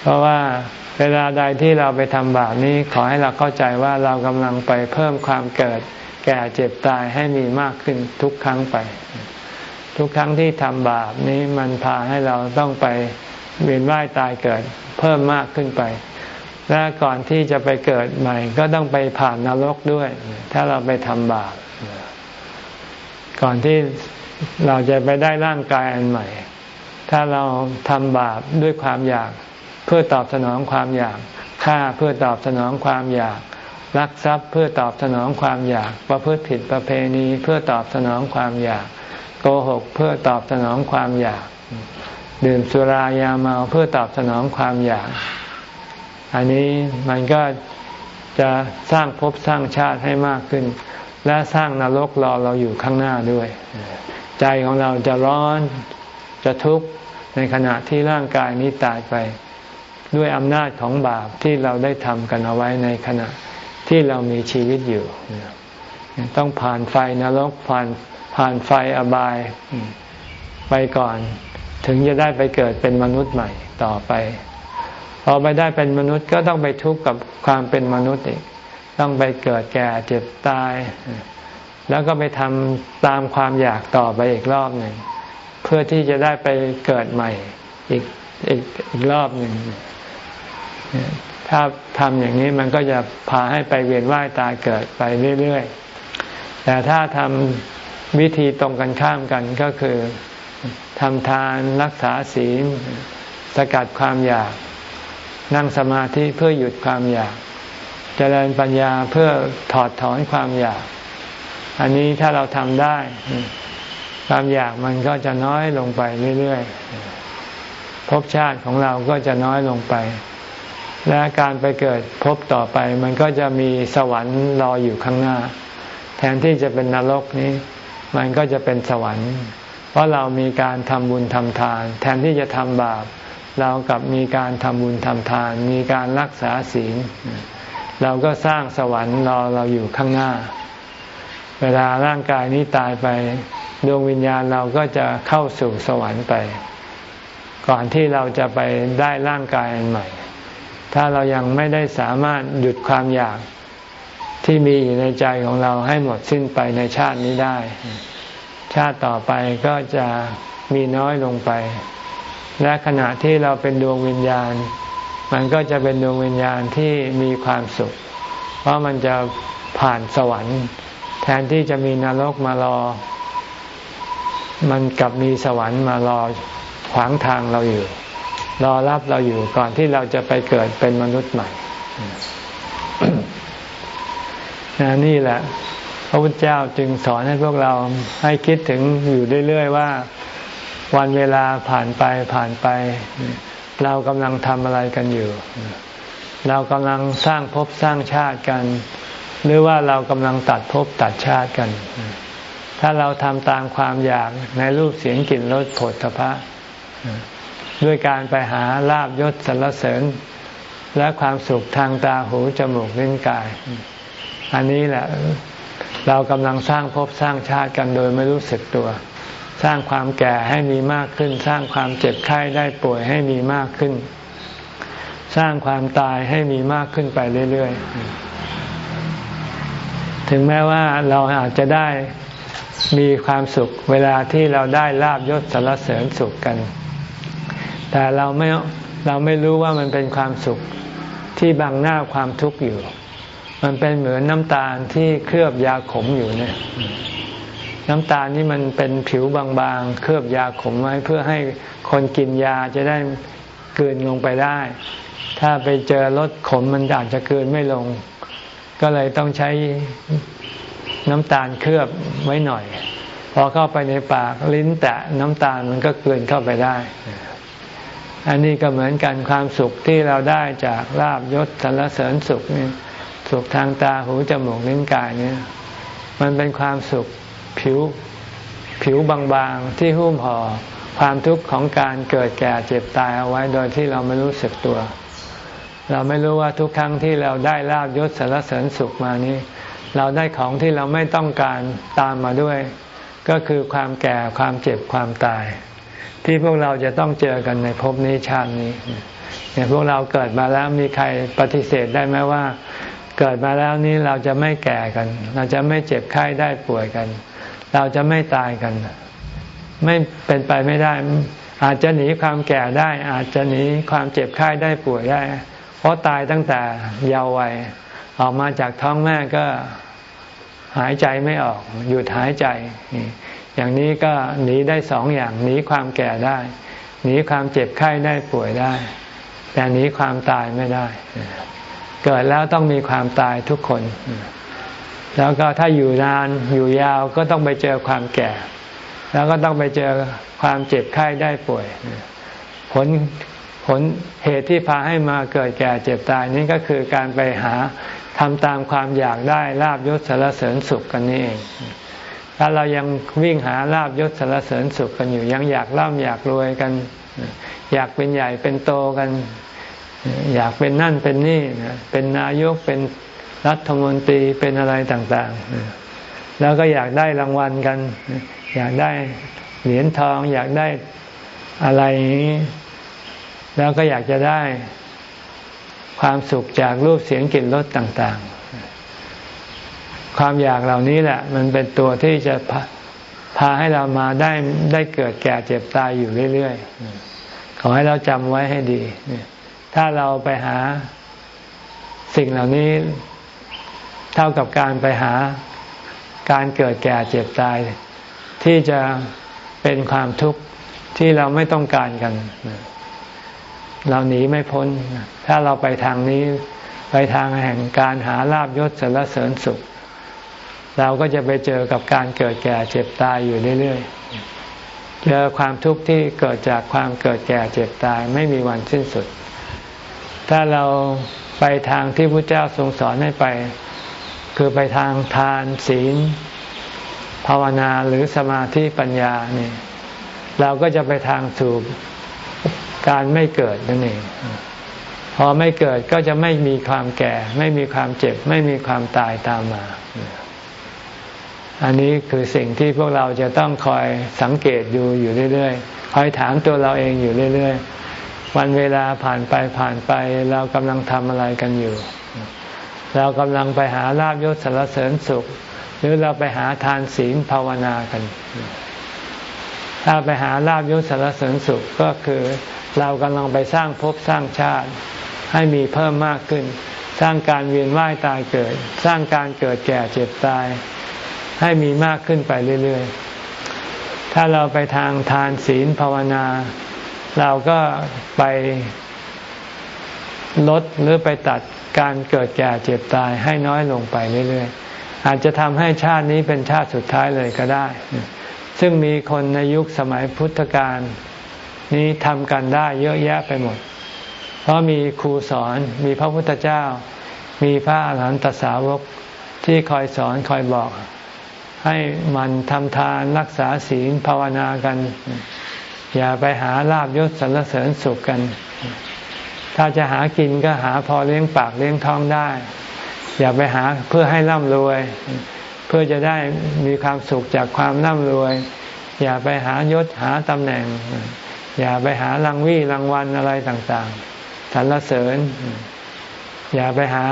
เพราะว่าเวลาใดที่เราไปทำบาปนี้ขอให้เราเข้าใจว่าเรากำลังไปเพิ่มความเกิด แก่เจ็บตายให้มีมากขึ้นทุกครั้งไป ทุกครั้งที่ทำบาปนี้มันพาให้เราต้องไปเวียนว่ายตายเกิดเพิ่มมากขึ้นไป และก่อนที่จะไปเกิดใหม่ ก็ต้องไปผ่านนรกด้วย ถ้าเราไปทำบาปก่อนที่เราจะไปได้ร่างกายอันใหม่ ถ้าเราทำบาปด้วยความอยากเพื่อตอบสนองความอยากฆ่าเพื่อตอบสนองความอยากลักทรัพย์เพื่อตอบสนองความอยาก ประพฤติผิดประเพณีเพื่อตอบสนองความอยาก โกหกเพื่อตอบสนองความอยาก ดื่มสุรายาเมาเพื่อตอบสนองความอยาก อันนี้มันก็จะสร้างภพสร้างชาติให้มากขึ้น และสร้างนรกรอเราอยู่ข้างหน้าด้วย ใจของเราจะร้อนจะทุกข์ในขณะที่ร่างกายนี้ตายไป ด้วยอำนาจของบาปที่เราได้ทำกันเอาไว้ในขณะที่เรามีชีวิตอยู่ ต้องผ่านไฟนรกผ่าน ผ่านไฟอบายไปก่อน ถึงจะได้ไปเกิดเป็นมนุษย์ใหม่ต่อไป พอไปได้เป็นมนุษย์ก็ต้องไปทุกข์กับความเป็นมนุษย์อีกต้องไปเกิดแก่เจ็บตาย แล้วก็ไปทำตามความอยากต่อไปอีกรอบหนึ่งเพื่อที่จะได้ไปเกิดใหม่อีกอีกอีกรอบหนึ่งถ้าทำอย่างนี้มันก็จะพาให้ไปเวียนว่ายตายเกิดไปเรื่อยๆแต่ถ้าทำ วิธีตรงกันข้ามกันก็คือทำทานรักษาศีล สกัดความอยาก นั่งสมาธิเพื่อหยุดความอยาก เจริญปัญญาเพื่อถอดถอนความอยาก อันนี้ถ้าเราทำได้ ความอยากมันก็จะน้อยลงไปเรื่อยๆภพชาติของเราก็จะน้อยลงไป และการไปเกิดพบต่อไป มันก็จะมีสวรรค์รออยู่ข้างหน้า แทนที่จะเป็นนรกนี้ มันก็จะเป็นสวรรค์ เพราะเรามีการทำบุญทำทาน แทนที่จะทำบาป เรากับมีการทำบุญทำทาน มีการรักษาศีล เราก็สร้างสวรรค์รอเราอยู่ข้างหน้า เวลาร่างกายนี้ตายไปดวงวิญญาณเราก็จะเข้าสู่สวรรค์ไป ก่อนที่เราจะไปได้ร่างกายอันใหม่ ถ้าเรายังไม่ได้สามารถหยุดความอยาก ที่มีอยู่ในใจของเราให้หมดสิ้นไปในชาตินี้ได้ ชาติต่อไปก็จะมีน้อยลงไป และขณะที่เราเป็นดวงวิญญาณ มันก็จะเป็นดวงวิญญาณที่มีความสุข เพราะมันจะผ่านสวรรค์ แทนที่จะมีนรกมารอ มันกลับมีสวรรค์มารอขวางทางเราอยู่ รอรับเราอยู่ก่อนที่เราจะไปเกิดเป็นมนุษย์ใหม่ นนี่แหละ พระพุทธเจ้าจึงสอนให้พวกเราให้คิดถึงอยู่เรื่อย ๆ ว่าวันเวลาผ่านไปผ่านไป เรากำลังทำอะไรกันอยู่ เรากำลังสร้างภพสร้างชาติกัน หรือว่าเรากำลังตัดภพตัดชาติกัน ถ้าเราทำตามความอยากในรูปเสียงกลิ่นรสผลพระด้วยการไปหาลาบยศสรรเสริญ และความสุขทางตาหูจมูกลิ้นกาย อันนี้แหละเรากำลังสร้างภพสร้างชาติกันโดยไม่รู้สึกตัว สร้างความแก่ให้มีมากขึ้น สร้างความเจ็บไข้ได้ป่วยให้มีมากขึ้น สร้างความตายให้มีมากขึ้นไปเรื่อยๆ ถึงแม้ว่าเราอาจจะได้มีความสุขเวลาที่เราได้ลาบยศสรรเสริญสุขกัน แต่เราไม่เราไม่รู้ว่ามันเป็นความสุขที่บังหน้าความทุกข์อยู่ มันเป็นเหมือนน้ำตาลที่เคลือบยาขมอยู่เนี่ย น้ำตาลนี่มันเป็นผิวบางๆ เคลือบยาขมไว้เพื่อให้คนกินยาจะได้เกินลงไปได้ ถ้าไปเจอรสขมมันอาจจะเกินไม่ลง ก็เลยต้องใช้น้ำตาลเคลือบไว้หน่อย พอเข้าไปในปากลิ้นแตะน้ำตาลมันก็เกินเข้าไปได้ อันนี้ก็เหมือนกันความสุขที่เราได้จากลาบยศสรรเสริญสุขนี่ สุขทางตาหูจมูกลิ้นกายเนี่ย มันเป็นความสุขผิวผิวบางๆที่หุ้มห่อความทุกข์ของการเกิดแก่เจ็บตายเอาไว้โดยที่เราไม่รู้สึกตัว เราไม่รู้ว่าทุกครั้งที่เราได้ลาบยศสรรเสริญสุขมานี้ เราได้ของที่เราไม่ต้องการตามมาด้วย ก็คือความแก่ความเจ็บความตาย ที่พวกเราจะต้องเจอกันในภพนี้ชาตินี้เนี่ยพวกเราเกิดมาแล้วมีใครปฏิเสธได้ไหมว่า เกิดมาแล้วนี้เราจะไม่แก่กัน เราจะไม่เจ็บไข้ได้ป่วยกัน เราจะไม่ตายกัน ไม่เป็นไปไม่ได้ อาจจะหนีความแก่ได้ อาจจะหนีความเจ็บไข้ได้ป่วยได้ เพราะตายตั้งแต่เยาว์วัยออกมาจากท้องแม่ก็หายใจไม่ออกหยุดหายใจ อย่างนี้ก็หนีได้สองอย่างหนีความแก่ได้ หนีความเจ็บไข้ได้ป่วยได้ แต่หนีความตายไม่ได้ เกิดแล้วต้องมีความตายทุกคน แล้วก็ถ้าอยู่นานอยู่ยาวก็ต้องไปเจอความแก่ แล้วก็ต้องไปเจอความเจ็บไข้ได้ป่วย ผลผลเหตุที่พาให้มาเกิดแก่เจ็บตายนี้ก็คือการไปหาทำตามความอยากได้ลาบยศสารเสริญสุขกันนี่เองถ้าเรายังวิ่งหาลาบยศสารเสริญสุขกันอยู่ ยังอยากร่ำอยากรวยกัน อยากเป็นใหญ่เป็นโตกัน อยากเป็นนั่นเป็นนี่เป็นนายกเป็นรัฐมนตรีเป็นอะไรต่างๆ แล้วก็อยากได้รางวัลกัน อยากได้เหรียญทอง อยากได้อะไรนี้แล้วก็อยากจะได้ความสุขจากรูปเสียงกลิ่นรสต่างๆ ความอยากเหล่านี้แหละ มันเป็นตัวที่จะพาพาให้เรามาได้ได้เกิดแก่เจ็บตายอยู่เรื่อยๆ ขอให้เราจำไว้ให้ดี ถ้าเราไปหาสิ่งเหล่านี้เท่ากับการไปหาการเกิดแก่เจ็บตาย ที่จะเป็นความทุกข์ที่เราไม่ต้องการกัน เราหนีไม่พ้น ถ้าเราไปทางนี้ไปทางแห่งการหาลาบยศสรรเสริญสุข เราก็จะไปเจอกับการเกิดแก่เจ็บตายอยู่เรื่อยๆเจอความทุกข์ที่เกิดจากความเกิดแก่เจ็บตายไม่มีวันสิ้นสุด ถ้าเราไปทางที่พระเจ้าทรงสอนให้ไป คือไปทางทานศีล ภาวนาหรือสมาธิปัญญาเนี่ยเราก็จะไปทางสู่การไม่เกิดนั่นเองพอไม่เกิดก็จะไม่มีความแก่ ไม่มีความเจ็บ ไม่มีความตายตามมา อันนี้คือสิ่งที่พวกเราจะต้องคอยสังเกตดูอยู่เรื่อยๆคอยถามตัวเราเองอยู่เรื่อยๆ วันเวลาผ่านไปผ่านไป เรากำลังทำอะไรกันอยู่ เรากำลังไปหาลาบยศสารเสริญสุข หรือเราไปหาทานศีลภาวนากัน ถ้าไปหาลาบยศสารเสริญสุขก็คือเรากำลังไปสร้างภพสร้างชาติ ให้มีเพิ่มมากขึ้น สร้างการเวียนว่ายตายเกิด สร้างการเกิดแก่เจ็บตาย ให้มีมากขึ้นไปเรื่อยๆ ถ้าเราไปทางทานศีลภาวนา เราก็ไปลดหรือไปตัดการเกิดแก่เจ็บตายให้น้อยลงไปเรื่อยๆ อาจจะทำให้ชาตินี้เป็นชาติสุดท้ายเลยก็ได้ ซึ่งมีคนในยุคสมัยพุทธกาลนี้ทำกันได้เยอะแยะไปหมด เพราะมีครูสอนมีพระพุทธเจ้า มีพระอรหันตสาวกที่คอยสอนคอยบอก ให้มันทำทานรักษาศีลภาวนากัน อย่าไปหาลาบยศสรรเสริญสุขกัน ถ้าจะหากินก็หาพอเลี้ยงปากเลี้ยงท้องได้ อย่าไปหาเพื่อให้ร่ำรวย เพื่อจะได้มีความสุขจากความร่ำรวย อย่าไปหายศหาตำแหน่ง อย่าไปหารางวี่รางวัลอะไรต่างๆสรรเสริญ อย่าไปหา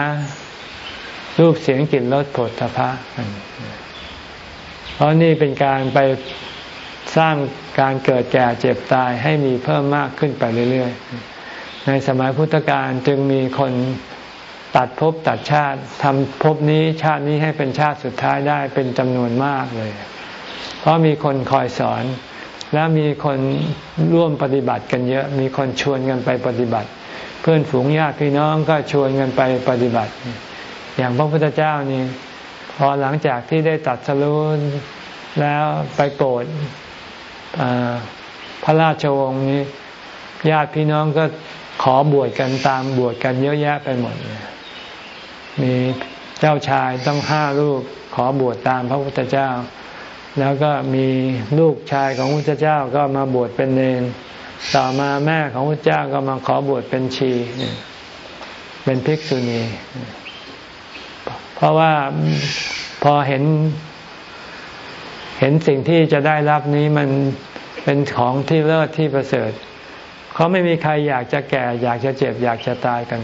รูปเสียงกลิ่นรสผลตภะเพราะนี่เป็นการไป สร้างการเกิดแก่เจ็บตายให้มีเพิ่มมากขึ้นไปเรื่อยๆ ในสมัยพุทธกาลจึงมีคนตัดภพตัดชาติทำภพนี้ชาตินี้ให้เป็นชาติสุดท้ายได้เป็นจำนวนมากเลย เพราะมีคนคอยสอน และมีคนร่วมปฏิบัติกันเยอะ มีคนชวนกันไปปฏิบัติ เพื่อนฝูงญาติพี่น้องก็ชวนกันไปปฏิบัติ อย่างพระพุทธเจ้านี่พอหลังจากที่ได้ตัดสรุนแล้วไปโปรด พระราชวงศ์นี้ญาติพี่น้องก็ขอบวชกันตามบวชกันเยอะแยะไปหมด มีเจ้าชายต้องห้าลูกขอบวชตามพระพุทธเจ้า แล้วก็มีลูกชายของพระพุทธเจ้าก็มาบวชเป็นเนรต่อมาแม่ของพระเจ้าก็มาขอบวชเป็นชี เป็นภิกษุณี เพราะว่าพอเห็น เห็นสิ่งที่จะได้รับนี้มันเป็นของที่เลิศที่ประเสริฐเขาไม่มีใครอยากจะแก่ อยากจะเจ็บ อยากจะตายกัน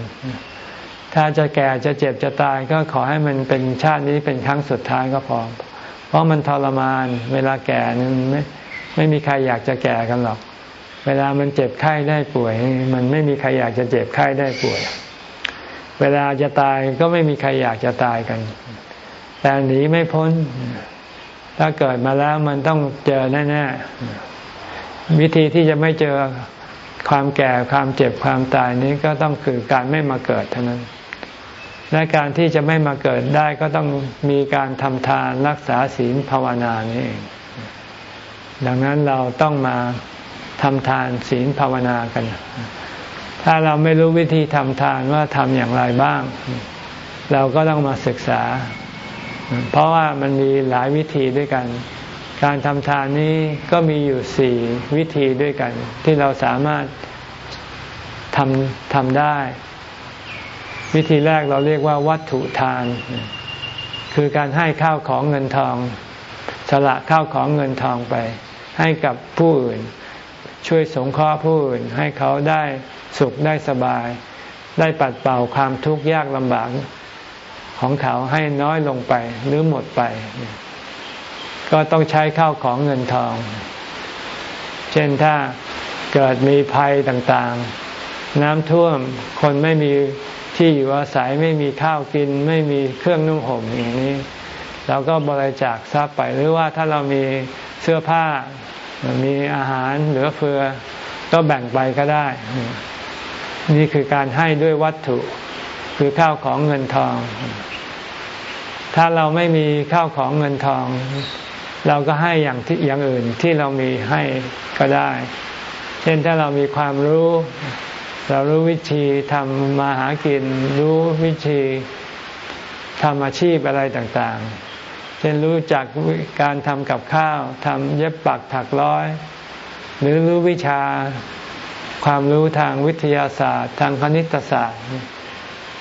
ถ้าจะแก่จะเจ็บจะตายก็ขอให้มันเป็นชาตินี้เป็นครั้งสุดท้ายก็พอ เพราะมันทรมานเวลาแก่นี่ไม่ไม่มีใครอยากจะแก่กันหรอก เวลามันเจ็บไข้ได้ป่วย มันไม่มีใครอยากจะเจ็บไข้ได้ป่วย เวลาจะตายก็ไม่มีใครอยากจะตายกัน แต่หนีไม่พ้น ถ้าเกิดมาแล้วมันต้องเจอแน่ๆวิธีที่จะไม่เจอความแก่ความเจ็บความตายนี้ก็ต้องคือการไม่มาเกิดเท่านั้น และการที่จะไม่มาเกิดได้ก็ต้องมีการทำทานรักษาศีลภาวนานี่เองดังนั้นเราต้องมาทำทานศีลภาวนากัน ถ้าเราไม่รู้วิธีทำทานว่าทำอย่างไรบ้าง เราก็ต้องมาศึกษา เพราะว่ามันมีหลายวิธีด้วยกัน การทำทานนี้ก็มีอยู่สี่วิธีด้วยกัน ที่เราสามารถทำทำได้ วิธีแรกเราเรียกว่าวัตถุทาน คือการให้ข้าวของเงินทอง สละข้าวของเงินทองไป ให้กับผู้อื่น ช่วยสงเคราะห์ผู้อื่น ให้เขาได้สุขได้สบาย ได้ปัดเป่าความทุกข์ยากลำบาก ของเขาให้น้อยลงไปหรือหมดไป ก็ต้องใช้ข้าวของเงินทอง เช่นถ้าเกิดมีภัยต่างๆ น้ำท่วมคนไม่มีที่อยู่อาศัยไม่มีข้าวกิน ไม่มีเครื่องนุ่งห่มอย่างนี้ เราก็บริจาคทรัพย์ไปหรือว่าถ้าเรามีเสื้อผ้า มีอาหารเหลือเฟือก็แบ่งไปก็ได้ นี่คือการให้ด้วยวัตถุ คือข้าวของเงินทอง ถ้าเราไม่มีข้าวของเงินทอง เราก็ให้อย่างที่อย่างอื่นที่เรามีให้ก็ได้ เช่นถ้าเรามีความรู้ เรารู้วิธีทำมาหากิน รู้วิธีทำอาชีพอะไรต่างๆ เช่นรู้จักการทำกับข้าวทำเย็บปักถักร้อย หรือรู้วิชาความรู้ทางวิทยาศาสตร์ ทางคณิตศาสตร์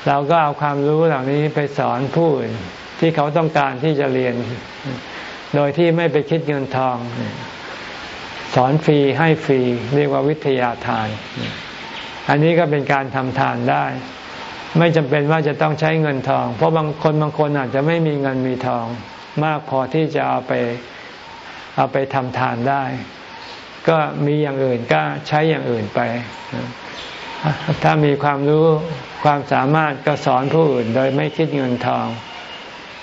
เราก็เอาความรู้เหล่านี้ไปสอนผู้อื่นที่เขาต้องการที่จะเรียน โดยที่ไม่ไปคิดเงินทอง สอนฟรีให้ฟรีเรียกว่าวิทยาทาน อันนี้ก็เป็นการทำทานได้ ไม่จำเป็นว่าจะต้องใช้เงินทอง เพราะบางคนบางคนอาจจะไม่มีเงินมีทอง มากพอที่จะเอาไปเอาไปทำทานได้ ก็มีอย่างอื่นก็ใช้อย่างอื่นไป ถ้ามีความรู้ความสามารถก็สอนผู้อื่นโดยไม่คิดเงินทอง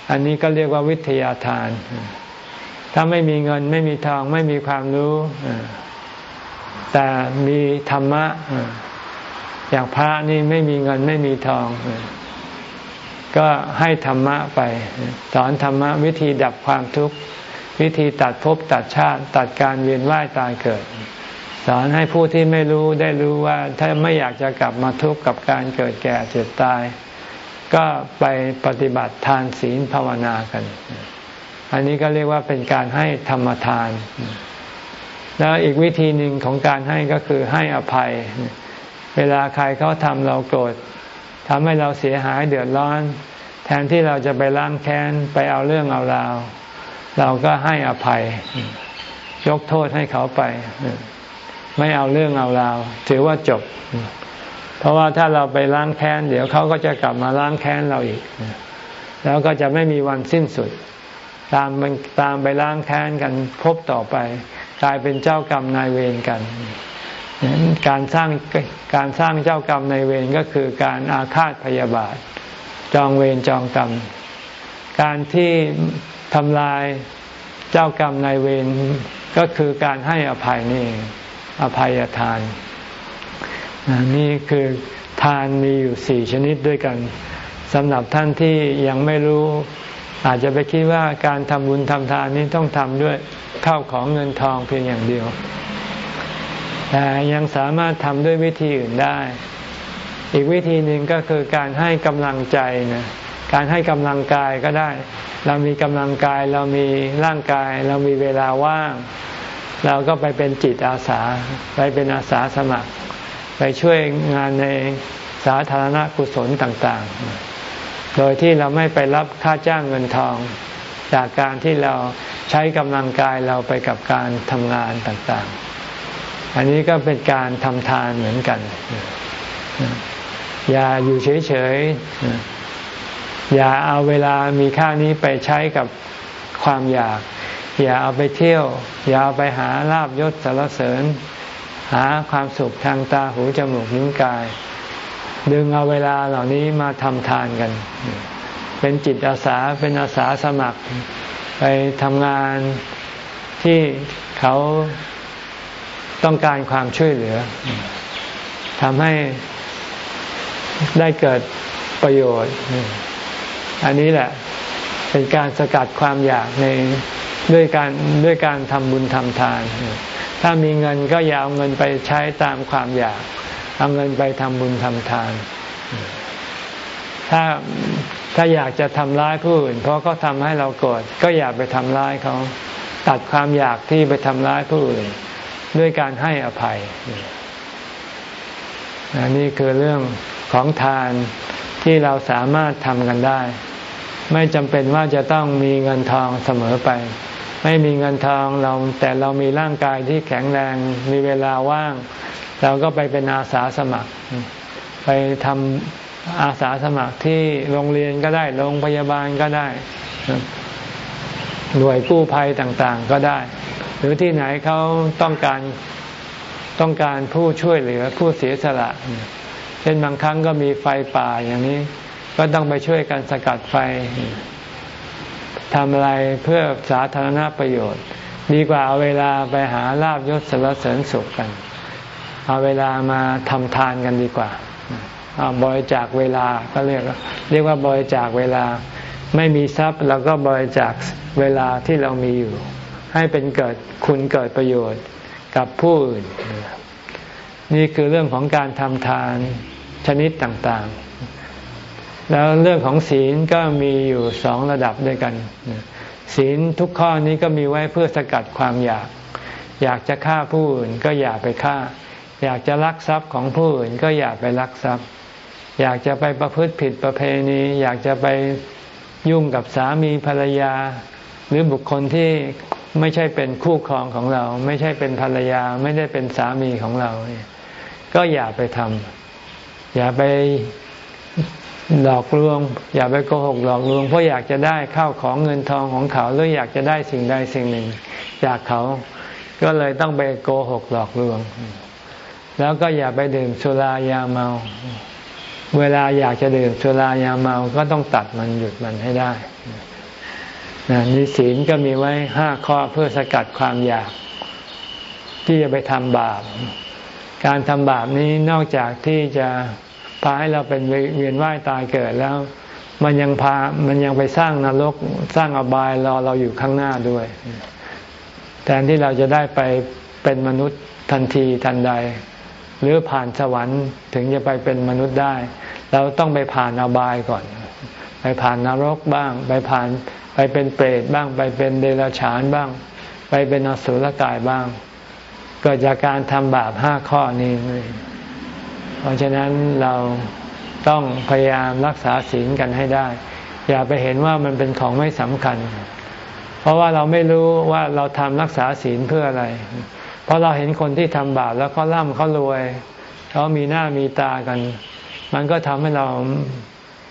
อันนี้ก็เรียกว่าวิทยาทาน ถ้าไม่มีเงินไม่มีทองไม่มีความรู้ แต่มีธรรมะ อย่างพระนี่ไม่มีเงินไม่มีทอง ก็ให้ธรรมะไป สอนธรรมะวิธีดับความทุกข์ วิธีตัดภพตัดชาติ ตัดการเวียนว่ายตายเกิด สอนให้ผู้ที่ไม่รู้ได้รู้ว่าถ้าไม่อยากจะกลับมาทุกข์กับการเกิดแก่เจ็บตาย ก็ไปปฏิบัติทานศีลภาวนากัน อันนี้ก็เรียกว่าเป็นการให้ธรรมทาน แล้วอีกวิธีหนึ่งของการให้ก็คือให้อภัย เวลาใครเขาทำเราโกรธทำให้เราเสียหายเดือดร้อน แทนที่เราจะไปล้างแค้นไปเอาเรื่องเอาราว เราก็ให้อภัย ยกโทษให้เขาไป ไม่เอาเรื่องเอาราวถือว่าจบ เพราะว่าถ้าเราไปล้างแค้น เดี๋ยวเขาก็จะกลับมาล้างแค้นเราอีก แล้วก็จะไม่มีวันสิ้นสุด ตามตามไปล้างแค้นกันพบต่อไป กลายเป็นเจ้ากรรมนายเวรกัน การสร้างการสร้างเจ้ากรรมในเวรก็คือการอาฆาตพยาบาท จองเวรจองกรรม การที่ทำลายเจ้ากรรมในเวรก็คือการให้อภัยนี่ อภัยทาน นี่คือทานมีอยู่สี่ชนิดด้วยกันสำหรับท่านที่ยังไม่รู้ อาจจะไปคิดว่าการทำบุญทำทานนี้ต้องทำด้วยข้าวของเงินทองเพียงอย่างเดียว แต่ยังสามารถทำด้วยวิธีอื่นได้ อีกวิธีหนึ่งก็คือการให้กำลังใจนะการให้กำลังกายก็ได้ เรามีกำลังกายเรามีร่างกาย เรามีเวลาว่าง เราก็ไปเป็นจิตอาสา ไปเป็นอาสาสมัคร ไปช่วยงานในสาธารณกุศลต่างๆ โดยที่เราไม่ไปรับค่าจ้างเงินทอง จากการที่เราใช้กำลังกายเราไปกับการทำงานต่างๆ อันนี้ก็เป็นการทำทานเหมือนกัน อย่าอยู่เฉยๆ อย่าเอาเวลามีค่านี้ไปใช้กับความอยาก อย่าเอาไปเที่ยว อย่าเอาไปหาลาบยศสารเสริญ หาความสุขทางตาหูจมูกนิ้วกาย ดึงเอาเวลาเหล่านี้มาทำทานกัน เป็นจิตอาสาเป็นอาสาสมัคร ไปทำงานที่เขาต้องการความช่วยเหลือทำให้ได้เกิดประโยชน์ อันนี้แหละเป็นการสกัดความอยากใน ด้วยการด้วยการทำบุญทำทาน ถ้ามีเงินก็อย่าเอาเงินไปใช้ตามความอยาก เอาเงินไปทำบุญทำทาน ถ้าถ้าอยากจะทำร้ายผู้อื่น เพราะเขาทำให้เราโกรธก็อย่าไปทำร้ายเขาตัดความอยากที่ไปทำร้ายผู้อื่น ด้วยการให้อภัยนนี่คือเรื่องของทานที่เราสามารถทำกันได้ ไม่จำเป็นว่าจะต้องมีเงินทองเสมอไป ไม่มีเงินทองเราแต่เรามีร่างกายที่แข็งแรงมีเวลาว่าง เราก็ไปเป็นอาสาสมัคร ไปทำอาสาสมัครที่โรงเรียนก็ได้โรงพยาบาลก็ได้ หน่วยกู้ภัยต่างๆก็ได้ หรือที่ไหนเขาต้องการต้องการผู้ช่วยเหลือผู้เสียสละ เช่นบางครั้งก็มีไฟป่าอย่างนี้ ก็ต้องไปช่วยกันสกัดไฟ ทำอะไรเพื่อสาธารณประโยชน์ ดีกว่าเอาเวลาไปหาลาบยศสรรเสริญสุขกัน เอาเวลามาทำทานกันดีกว่าเอาบริจาคเวลาก็เรียกเรียกว่าบริจาคเวลา ไม่มีทรัพย์เราก็บริจาคเวลาที่เรามีอยู่ ให้เป็นเกิดคุณเกิดประโยชน์กับผู้อื่น นี่คือเรื่องของการทำทานชนิดต่างๆ แล้วเรื่องของศีลก็มีอยู่สองระดับด้วยกัน ศีลทุกข้อนี้ก็มีไว้เพื่อสกัดความอยาก อยากจะฆ่าผู้อื่นก็อย่าไปฆ่า อยากจะลักทรัพย์ของผู้อื่นก็อย่าไปลักทรัพย์ อยากจะไปประพฤติผิดประเพณี อยากจะไปยุ่งกับสามีภรรยา หรือบุคคลที่ไม่ใช่เป็นคู่ครองของเรา ไม่ใช่เป็นภรรยาไม่ได้เป็นสามีของเรา ก็อย่าไปทำอย่าไป หลอกลวง อย่าไปโกหกหลอกลวง เพราะอยากจะได้ข้าวของเงินทองของเขา หรืออยากจะได้สิ่งใดสิ่งหนึ่งจากเขา ก็เลยต้องไปโกหกหลอกลวง แล้วก็อย่าไปดื่มสุรายาเมา เวลาอยากจะดื่มสุรายาเมาก็ต้องตัดมันหยุดมันให้ได้นี่ศีลก็มีไว้ห้าข้อเพื่อสกัดความอยาก ที่จะไปทำบาป การทำบาปนี้นอกจากที่จะ พาให้เราเป็นเวียนว่ายตายเกิดแล้ว มันยังพามันยังไปสร้างนรกสร้างอบายรอเราอยู่ข้างหน้าด้วย แทนที่เราจะได้ไปเป็นมนุษย์ทันทีทันใด หรือผ่านสวรรค์ถึงจะไปเป็นมนุษย์ได้ เราต้องไปผ่านอบายก่อน ไปผ่านนรกบ้าง ไปผ่านไปเป็นเปรตบ้าง ไปเป็นเดรัจฉานบ้าง ไปเป็นอสุรกายบ้าง เกิดจากการทำบาปห้าข้อนี้ เพราะฉะนั้นเราต้องพยายามรักษาศีลกันให้ได้ อย่าไปเห็นว่ามันเป็นของไม่สำคัญ เพราะว่าเราไม่รู้ว่าเราทำรักษาศีลเพื่ออะไร เพราะเราเห็นคนที่ทำบาปแล้วเขาร่ำเขารวยเขามีหน้ามีตากัน มันก็ทำให้เรา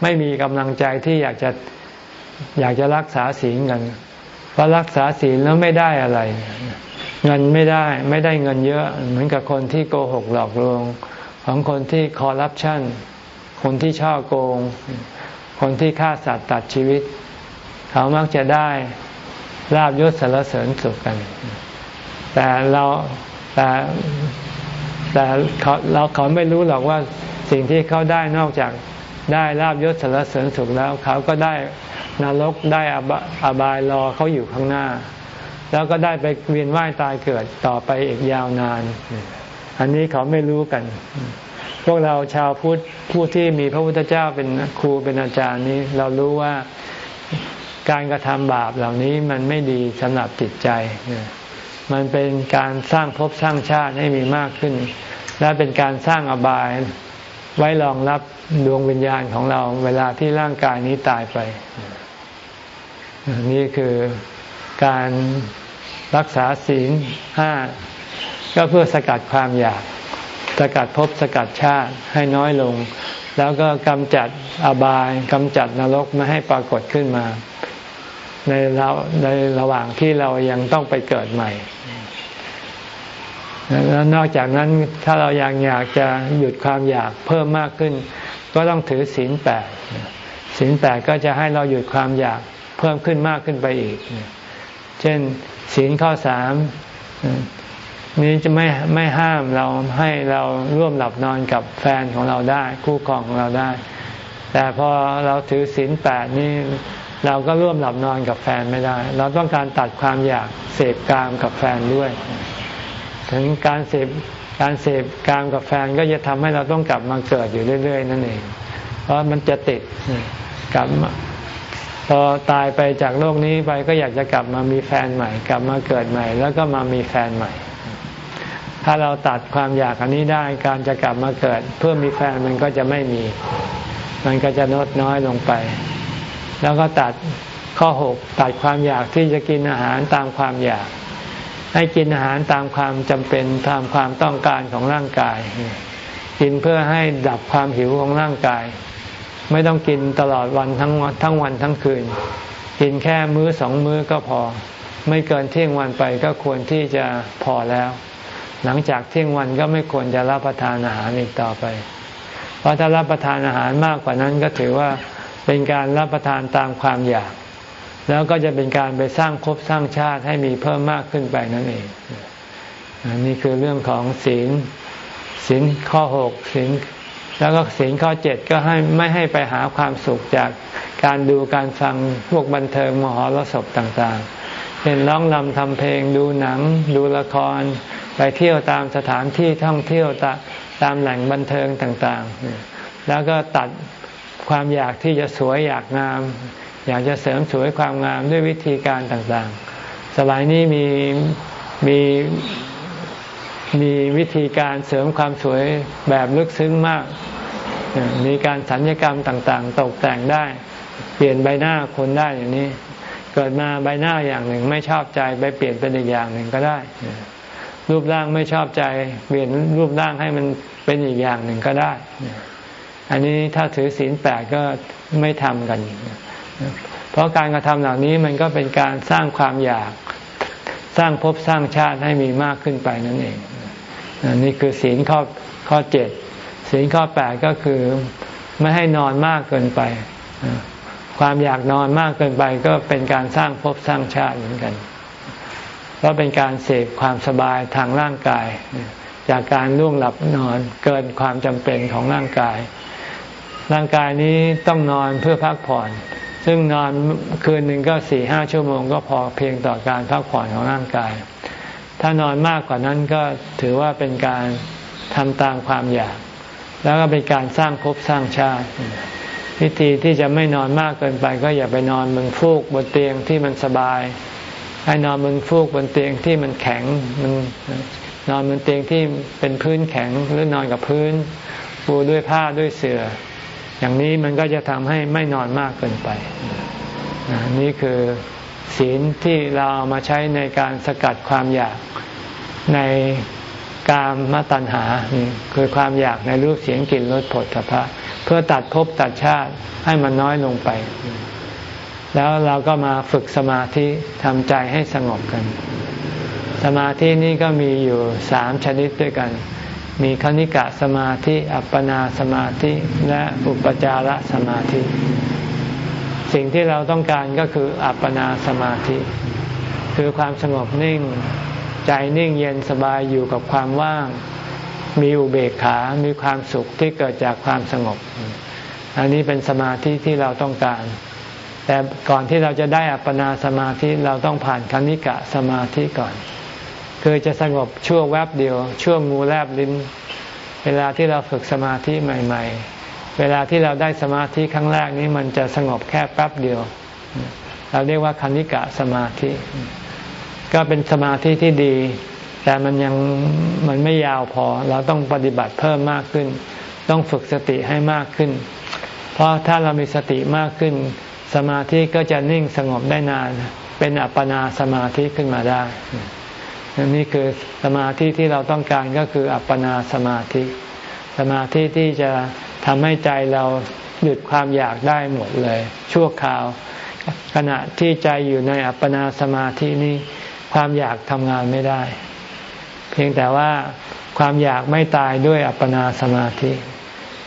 ไม่มีกำลังใจที่อยากจะอยากจะรักษาศีลกันเพราะรักษาศีลแล้วไม่ได้อะไร เงินไม่ได้ไม่ได้เงินเยอะ เหมือนกับคนที่โกหกหลอกลวง ของคนที่คอร์รัปชันคนที่ช่อโกง คนที่ฆ่าสัตว์ตัดชีวิต เขามักจะได้ลาบยศสารเสริญสุขกัน แต่เราแต่แต่เขาเราเขาไม่รู้หรอกว่าสิ่งที่เขาได้นอกจากได้ลาบยศสารเสริญสุขแล้ว เขาก็ได้นรกได้อบายรอเขาอยู่ข้างหน้า แล้วก็ได้ไปเวียนว่ายตายเกิดต่อไปอีกยาวนาน อันนี้เขาไม่รู้กัน พวกเราชาวพุทธผู้ที่มีพระพุทธเจ้าเป็นครูเป็นอาจารย์นี้ เรารู้ว่าการกระทำบาปเหล่านี้มันไม่ดีสำหรับจิตใจ มันเป็นการสร้างภพสร้างชาติให้มีมากขึ้น และเป็นการสร้างอบายไว้รองรับดวงวิญญาณของเราเวลาที่ร่างกายนี้ตายไป นี่คือการรักษาศีลห้า ก็เพื่อสกัดความอยาก สกัดภพสกัดชาติให้น้อยลง แล้วก็กำจัดอบายกำจัดนรกไม่ให้ปรากฏขึ้นมา ในเราในระหว่างที่เรายังต้องไปเกิดใหม่แล้วนอกจากนั้นถ้าเรายังอยากจะหยุดความอยากเพิ่มมากขึ้น ก็ต้องถือศีลแปดศีลแปดก็จะให้เราหยุดความอยากเพิ่มขึ้นมากขึ้นไปอีก เช่น ศีลข้อสาม นี้จะไม่ไม่ห้ามเราให้เราร่วมหลับนอนกับแฟนของเราได้ คู่ครองของเราได้ แต่พอเราถือศีลแปดนี่เราก็ร่วมหลับนอนกับแฟนไม่ได้ เราต้องการตัดความอยากเสพกามกับแฟนด้วย ถึงการเสพการเสพกามกับแฟนก็จะทำให้เราต้องกลับมาเกิดอยู่เรื่อย ๆ นั่นเอง เพราะมันจะติดกลับพอตายไปจากโลกนี้ไปก็อยากจะกลับมามีแฟนใหม่ กลับมาเกิดใหม่ แล้วก็มามีแฟนใหม่ ถ้าเราตัดความอยากอันนี้ได้การจะกลับมาเกิด เพื่อมีแฟนมันก็จะไม่มี มันก็จะลดน้อยลงไป แล้วก็ตัดข้อหกตัดความอยากที่จะกินอาหารตามความอยาก ให้กินอาหารตามความจำเป็นตามความต้องการของร่างกาย กินเพื่อให้ดับความหิวของร่างกาย ไม่ต้องกินตลอดวันทั้งวันทั้งวันทั้งคืน กินแค่มื้อสองมื้อก็พอ ไม่เกินเที่ยงวันไปก็ควรที่จะพอแล้ว หลังจากเที่ยงวันก็ไม่ควรจะรับประทานอาหารอีกต่อไป เพราะถ้ารับประทานอาหารมากกว่านั้นก็ถือว่าเป็นการรับประทานตามความอยาก แล้วก็จะเป็นการไปสร้างภพสร้างชาติให้มีเพิ่มมากขึ้นไปนั่นเองนี่คือเรื่องของศีลศีลข้อหกศีลแล้วก็ศีลข้อเจ็ดก็ให้ไม่ให้ไปหาความสุขจากการดูการฟังพวกบันเทิงมหรสพต่างๆ เช่นร้องนำทำเพลงดูหนัง ดูละคร ไปเที่ยวตามสถานที่ท่องเที่ยวตามแหล่งบันเทิงต่างๆ แล้วก็ตัดความอยากที่จะสวยอยากงาม อยากจะเสริมสวยความงามด้วยวิธีการต่างๆ สมัยนี้มีมีมีวิธีการเสริมความสวยแบบลึกซึ้งมาก มีการสัญญกรรมต่างๆ ตกแต่งได้ เปลี่ยนใบหน้าคนได้อย่างนี้ เกิดมาใบหน้าอย่างหนึ่ง ไม่ชอบใจไปเปลี่ยนเป็นอีกอย่างหนึ่งก็ได้ รูปร่างไม่ชอบใจ เปลี่ยนรูปร่างให้มันเป็นอีกอย่างหนึ่งก็ได้ อันนี้ถ้าถือศีลแปดก็ไม่ทำกัน เพราะการกระทำเหล่านี้มันก็เป็นการสร้างความอยากสร้างภพสร้างชาติให้มีมากขึ้นไปนั่นเองนี่คือศีลข้อข้อเจ็ดศีลข้อแปดก็คือไม่ให้นอนมากเกินไป ความอยากนอนมากเกินไปก็เป็นการสร้างภพสร้างชาติเหมือนกัน เพราะเป็นการเสกความสบายทางร่างกาย จากการล่วงหลับนอนเกินความจำเป็นของร่างกาย ร่างกายนี้ต้องนอนเพื่อพักผ่อน ซึ่งนอนคืนหนึ่งก็สี่ห้าชั่วโมงก็พอเพียงต่อการพักผ่อนของร่างกาย ถ้านอนมากกว่านั้นก็ถือว่าเป็นการทำตามความอยาก แล้วก็เป็นการสร้างภพสร้างชาติ วิธีที่จะไม่นอนมากเกินไป ก็อย่าไปนอนบนฟูกบนเตียงที่มันสบาย ให้นอนบนฟูกบนเตียงที่มันแข็งมันนอนบนเตียงที่เป็นพื้นแข็งหรือนอนกับพื้นปูด้วยผ้าด้วยเสือ่อ อย่างนี้มันก็จะทำให้ไม่นอนมากเกินไป นี่คือศีลที่เราเอามาใช้ในการสกัดความอยากในกามมาตัญหา คือความอยากในรูปเสียงกลิ่นรสผลพระ เพื่อตัดภพตัดชาติให้มันน้อยลงไป แล้วเราก็มาฝึกสมาธิทำใจให้สงบกัน สมาธินี้ก็มีอยู่สามชนิดด้วยกัน มีคณิกะสมาธิ อัปปนาสมาธิและอุปจารสมาธิ สิ่งที่เราต้องการก็คืออัปปนาสมาธิ คือความสงบนิ่ง ใจนิ่งเย็นสบายอยู่กับความว่าง มีอุเบกขา มีความสุขที่เกิดจากความสงบ อันนี้เป็นสมาธิที่เราต้องการ แต่ก่อนที่เราจะได้อัปปนาสมาธิเราต้องผ่านคณิกะสมาธิก่อน คือจะสงบชั่วแวบเดียว ชั่วงูแลบลิ้น เวลาที่เราฝึกสมาธิใหม่ ๆ เวลาที่เราได้สมาธิครั้งแรกนี้มันจะสงบแค่แป๊บเดียว เราเรียกว่าคณิกะสมาธิ ก็เป็นสมาธิที่ดี แต่มันยังมันไม่ยาวพอ เราต้องปฏิบัติเพิ่มมากขึ้น ต้องฝึกสติให้มากขึ้น เพราะถ้าเรามีสติมากขึ้น สมาธิก็จะนิ่งสงบได้นาน เป็นอัปปนาสมาธิขึ้นมาได้นี่คือสมาธิที่เราต้องการก็คืออัปปนาสมาธิ สมาธิที่จะทำให้ใจเราหยุดความอยากได้หมดเลย ชั่วคราว ขณะที่ใจอยู่ในอัปปนาสมาธินี้ ความอยากทำงานไม่ได้ พียงแต่ว่าความอยากไม่ตายด้วยอัปปนาสมาธิ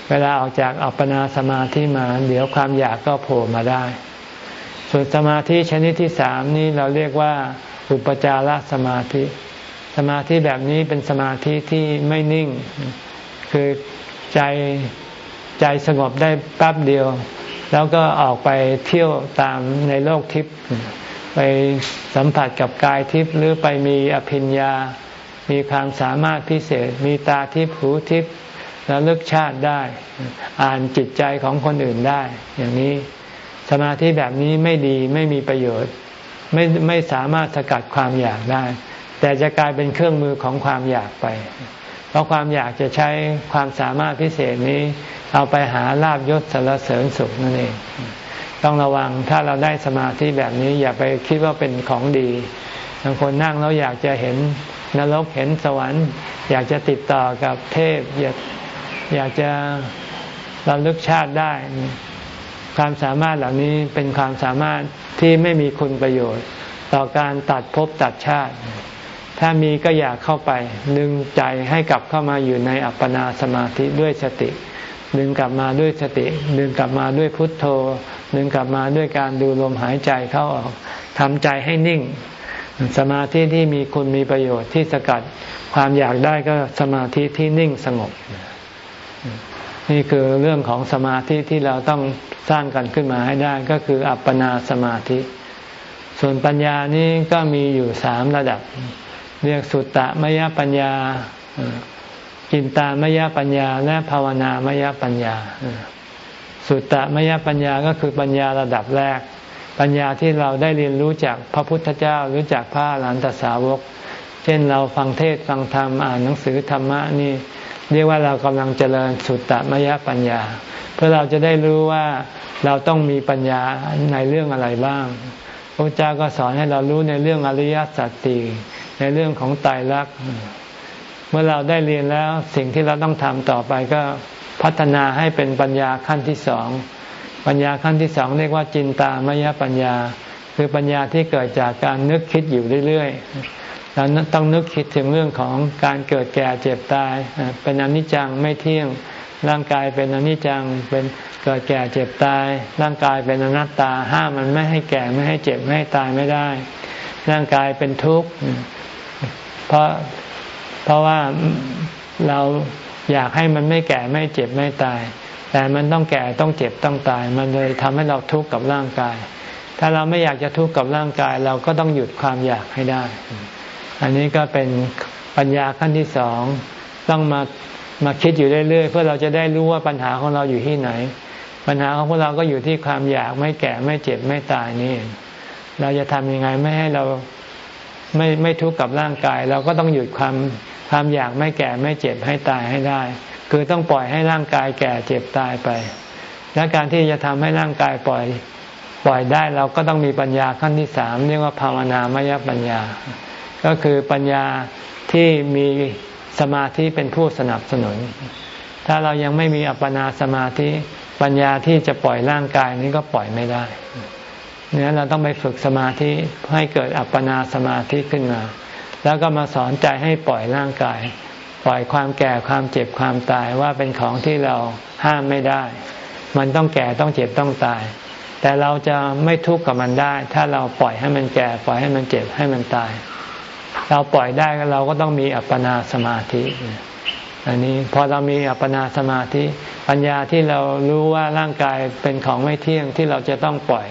เวลาออกจากอัปปนาสมาธิมา เดี๋ยวความอยากก็โผล่มาได้ ส่วนสมาธิชนิดที่สามนี้เราเรียกว่า อุปจารสมาธิ สมาธิแบบนี้เป็นสมาธิที่ไม่นิ่ง คือใจใจสงบได้แป๊บเดียว แล้วก็ออกไปเที่ยวตามในโลกทิพย์ไปสัมผัสกับกายทิพย์หรือไปมีอภิญญา มีความสามารถพิเศษ มีตาทิพย์หูทิพย์แล้วลึกชาติได้ อ่านจิตใจของคนอื่นได้ อย่างนี้สมาธิแบบนี้ไม่ดีไม่มีประโยชน์ ไม่ไม่สามารถสกัดความอยากได้ แต่จะกลายเป็นเครื่องมือของความอยากไป เพราะความอยากจะใช้ความสามารถพิเศษนี้ เอาไปหาลาบยศสารเสริญสุขนั่นเอง ต้องระวังถ้าเราได้สมาธิแบบนี้อย่าไปคิดว่าเป็นของดีบางคนนั่งแล้วอยากจะเห็น นรกเห็นสวรรค์ อยากจะติดต่อกับเทพ อยากอยากจะระลึกชาติได้ ความสามารถเหล่านี้เป็นความสามารถที่ไม่มีคุณประโยชน์ ต่อการตัดภพตัดชาติ ถ้ามีก็อยากเข้าไป ดึงใจให้กลับเข้ามาอยู่ในอัปปนาสมาธิด้วยสติ ดึงกลับมาด้วยสติ ดึงกลับมาด้วยพุทโธ ดึงกลับมาด้วยการดูลมหายใจเข้าออกทำใจให้นิ่ง สมาธิที่มีคุณมีประโยชน์ที่สกัดความอยากได้ก็สมาธิที่นิ่งสงบ นี่คือเรื่องของสมาธิที่เราต้องสร้างกันขึ้นมาให้ได้ก็คืออัปปนาสมาธิ ส่วนปัญญานี้ก็มีอยู่สามระดับ เรียกสุตตะมยปัญญาจินตามยปัญญา และภาวนามยปัญญา สุตตะมยปัญญาก็คือปัญญาระดับแรก ปัญญาที่เราได้เรียนรู้จากพระพุทธเจ้ารือจากพระอรหันตสาวก เช่นเราฟังเทศฟังธรรมอ่านหนังสือธรรมะนี่เรียกว่าเรากำลังเจริญสุตตมยปัญญา เพื่อเราจะได้รู้ว่าเราต้องมีปัญญาในเรื่องอะไรบ้างพระเจ้าก็สอนให้เรารู้ในเรื่องอริยสัจสี่ในเรื่องของไตรลักษณ์เมื่อเราได้เรียนแล้วสิ่งที่เราต้องทำต่อไปก็พัฒนาให้เป็นปัญญาขั้นที่สอง ปัญญาขั้นที่สองเรียกว่าจินตามยปัญญา คือปัญญาที่เกิดจากการนึกคิดอยู่เรื่อยเราต้องนึกคิดถึงเรื่องของการเกิดแก่เจ็บตาย เป็นอนิจจังไม่เที่ยงร่างกายเป็นอนิจจังเป็นเกิดแก่เจ็บตาย ร่างกายเป็นอนัตตาห้ามมันไม่ให้แก่ไม่ให้เจ็บไม่ให้ตายไม่ได้ ร่างกายเป็นทุกข์เพราะเพราะว่าเราอยากให้มันไม่แก่ไม่เจ็บไม่ตาย แต่มันต้องแก่ต้องเจ็บต้องตาย มันเลยทำให้เราทุกข์กับร่างกาย ถ้าเราไม่อยากจะทุกข์กับร่างกาย เราก็ต้องหยุดความอยากให้ได้ อันนี้ก็เป็นปัญญาขั้นที่สองต้องมามาคิดอยู่เรื่อยๆเพื่อเราจะได้รู้ว่าปัญหาของเราอยู่ที่ไหน ปัญหาของพวกเราก็อยู่ที่ความอยากไม่แก่ไม่เจ็บไม่ตายนี่ เราจะทำยังไงไม่ให้เราไม่ไม่ทุกข์กับร่างกาย เราก็ต้องหยุดความความอยากไม่แก่ไม่เจ็บให้ตายให้ได้ คือต้องปล่อยให้ร่างกายแก่เจ็บตายไป และการที่จะทำให้ร่างกายปล่อยปล่อยได้เราก็ต้องมีปัญญาขั้นที่สามเรียกว่าภาวนามยปัญญา ก็คือปัญญาที่มีสมาธิเป็นผู้สนับสนุน ถ้าเรายังไม่มีอัปปนาสมาธิปัญญาที่จะปล่อยร่างกายนี้ก็ปล่อยไม่ได้เนี่ยเราต้องไปฝึกสมาธิให้เกิดอัปปนาสมาธิขึ้นมา แล้วก็มาสอนใจให้ปล่อยร่างกาย ปล่อยความแก่ความเจ็บความตายว่าเป็นของที่เราห้ามไม่ได้ มันต้องแก่ต้องเจ็บต้องตาย แต่เราจะไม่ทุกข์กับมันได้ ถ้าเราปล่อยให้มันแก่ปล่อยให้มันเจ็บให้มันตาย เราปล่อยได้เราก็ต้องมีอัปปนาสมาธิอันนี้พอเรามีอัปปนาสมาธิ ปัญญาที่เรารู้ว่าร่างกายเป็นของไม่เที่ยงที่เราจะต้องปล่อย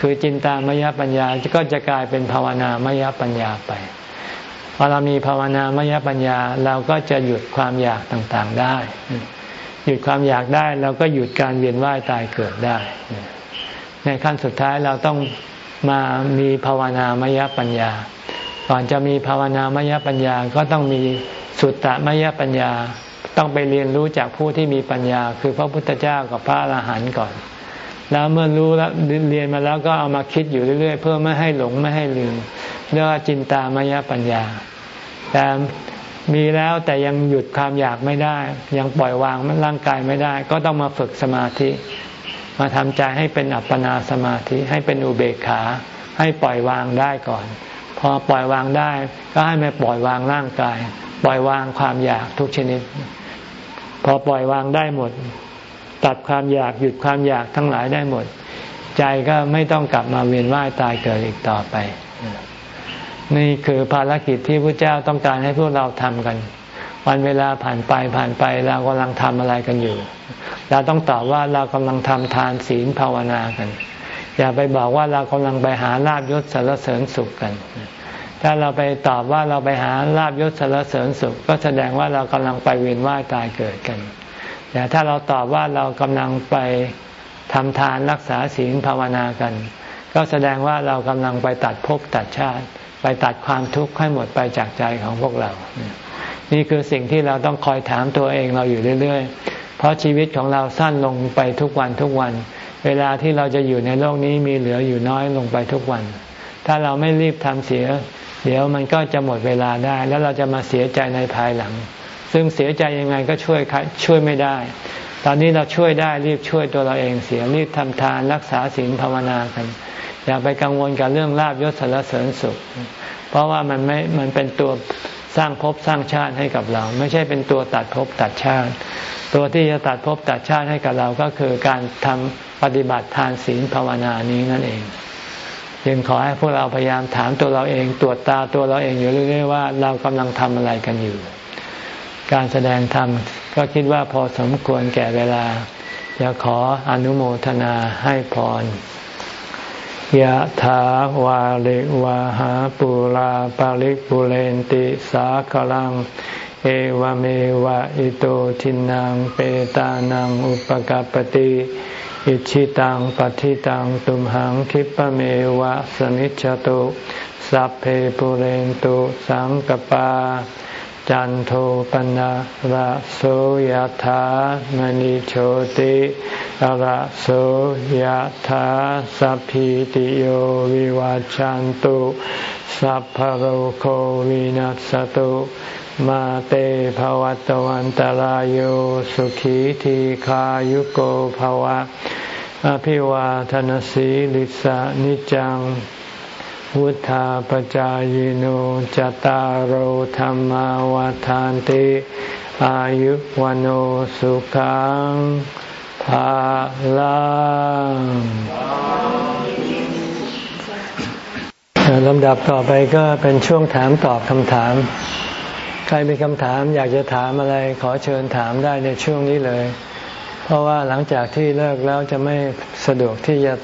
คือจินตามยปัญญาก็จะกลายเป็นภาวนามยปัญญาไป พอเรามีภาวนามยปัญญา เราก็จะหยุดความอยากต่างๆได้ หยุดความอยากได้เราก็หยุดการเวียนว่ายตายเกิดได้ ในขั้นสุดท้ายเราต้องมามีภาวนามยปัญญา ก่อนจะมีภาวนามยปัญญาก็ต้องมีสุตตมยปัญญา ต้องไปเรียนรู้จากผู้ที่มีปัญญา คือพระพุทธเจ้ากับพระอรหันต์ก่อน แล้วเมื่อรู้แล้วเรียนมาแล้วก็เอามาคิดอยู่เรื่อย ๆ เพื่อไม่ให้หลงไม่ให้ลืมเรียกว่าจินตามยปัญญา แต่มีแล้วแต่ยังหยุดความอยากไม่ได้ ยังปล่อยวางร่างกายไม่ได้ ก็ต้องมาฝึกสมาธิ มาทำใจให้เป็นอัปปนาสมาธิ ให้เป็นอุเบกขา ให้ปล่อยวางได้ก่อน พอปล่อยวางได้ ก็ให้ไม่ปล่อยวางร่างกาย ปล่อยวางความอยากทุกชนิด พอปล่อยวางได้หมด ตัดความอยากหยุดความอยากทั้งหลายได้หมด ใจก็ไม่ต้องกลับมาเวียนว่ายตายเกิดอีกต่อไป นี่คือภารกิจที่พระเจ้าต้องการให้พวกเราทำกัน วันเวลาผ่านไปผ่านไปเรากำลังทำอะไรกันอยู่ เราต้องตอบว่าเรากำลังทำทานศีลภาวนากัน อย่าไปบอกว่าเรากำลังไปหาลาบยศสารเสริญสุขกัน ถ้าเราไปตอบว่าเราไปหาลาบยศสารเสริญสุข ก็แสดงว่าเรากำลังไปเวียนว่ายตายเกิดกันแต่ถ้าเราตอบว่าเรากำลังไปทำทานรักษาศีลภาวนากัน ก็แสดงว่าเรากำลังไปตัดภพตัดชาติ ไปตัดความทุกข์ให้หมดไปจากใจของพวกเรา นี่คือสิ่งที่เราต้องคอยถามตัวเองเราอยู่เรื่อย ๆ เพราะชีวิตของเราสั้นลงไปทุกวันทุกวัน เวลาที่เราจะอยู่ในโลกนี้มีเหลืออยู่น้อยลงไปทุกวัน ถ้าเราไม่รีบทำเสีย เดี๋ยวมันก็จะหมดเวลาได้ แล้วเราจะมาเสียใจในภายหลัง ซึ่งเสียใจยังไงก็ช่วยช่วยไม่ได้ ตอนนี้เราช่วยได้รีบช่วยตัวเราเองเสียรีบทำทานรักษาศีลภาวนากัน อย่าไปกังวลกับเรื่องลาบยศสารเสริญสุข เพราะว่ามันไม่ มันเป็นตัวสร้างภพสร้างชาติให้กับเรา ไม่ใช่เป็นตัวตัดภพตัดชาติ ตัวที่จะตัดภพตัดชาติให้กับเราก็คือการทำปฏิบัติทานศีลภาวนานี้นั่นเองยังขอให้พวกเราพยายามถามตัวเราเองตรวจตาตัวเราเองอยู่เรื่อยๆว่าเรากำลังทำอะไรกันอยู่ การแสดงธรรมก็คิดว่าพอสมควรแก่เวลาจะขออนุโมทนาให้พร ยะถาวาเลวาหาปุราปาริกปุเรนติสากลัง เอวเมวะอิโตทินังเปตานังอุปกปติอิชิตังปฏิตังตุมหังคิปเมวะสมิจจตุสัพเพปุเรนตุสังกปา จันโทปนะระโสยธามณิโชติระโสยธาสัพพิติโยวิวาจันตุสัพพโรโควินัสตุมาเตภวัตวันตารโยสุขีทีขายุโกภวะ อภิวาทนสีลิสานิจัง วุธาปจายโนจตารโธรรมวาทานติอายุวันโอสุขังภาลังลำดับต่อไปก็เป็นช่วงถามตอบคำถาม ใครมีคำถามอยากจะถามอะไรขอเชิญถามได้ในช่วงนี้เลย เพราะว่าหลังจากที่เลิกแล้วจะไม่สะดวกที่จะ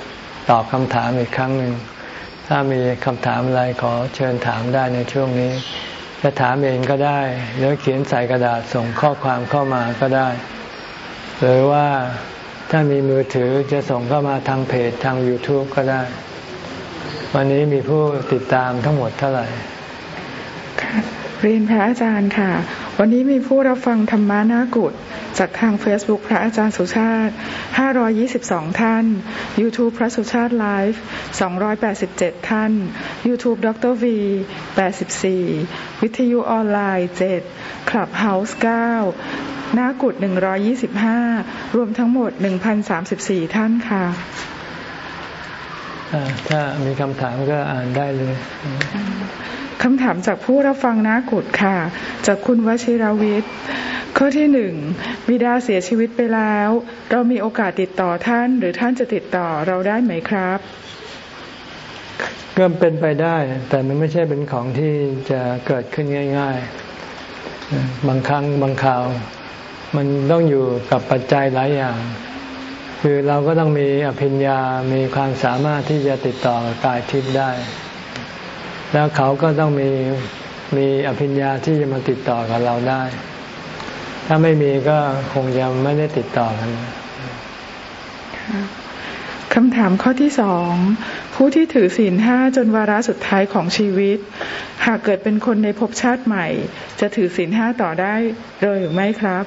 ตอบคำถามอีกครั้งหนึ่ง ถ้ามีคำถามอะไรขอเชิญถามได้ในช่วงนี้ จะถามเองก็ได้ หรือเขียนใส่กระดาษส่งข้อความเข้ามาก็ได้ หรือว่าถ้ามีมือถือจะส่งเข้ามาทางเพจทาง YouTube ก็ได้ วันนี้มีผู้ติดตามทั้งหมดเท่าไหร่ เรียนพระอาจารย์ค่ะ วันนี้มีผู้รับฟังธรรมะนากุฏจากทาง Facebook พระอาจารย์สุชาติ 522 ท่าน YouTube พระสุชาติไลฟ์287 ท่าน YouTube ดร V 84 วิทยุออนไลน์ 7 Clubhouse 9นากุฏ125 รวมทั้งหมด 1,034 ท่านค่ะ ถ้ามีคำถามก็อ่านได้เลยคำถามจากผู้รับฟังนากุดค่ะ จากคุณวชิรวิทย์ ข้อที่หนึ่งบิดาเสียชีวิตไปแล้ว เรามีโอกาสติดต่อท่าน หรือท่านจะติดต่อเราได้ไหมครับก็เป็นไปได้ แต่มันไม่ใช่เป็นของที่จะเกิดขึ้นง่าย ๆ บางครั้งบางคราว มันต้องอยู่กับปัจจัยหลายอย่าง คือเราก็ต้องมีอภิญญา มีความสามารถที่จะติดต่อกายทิพย์ได้ แล้วเขาก็ต้องมีมีอภิญญาที่จะมาติดต่อกับเราได้ ถ้าไม่มีก็คงยังไม่ได้ติดต่อกันคำถามข้อที่สองผู้ที่ถือศีลห้าจนวาระสุดท้ายของชีวิต หากเกิดเป็นคนในภพชาติใหม่ จะถือศีลห้าต่อได้เลยหรือไม่ครับ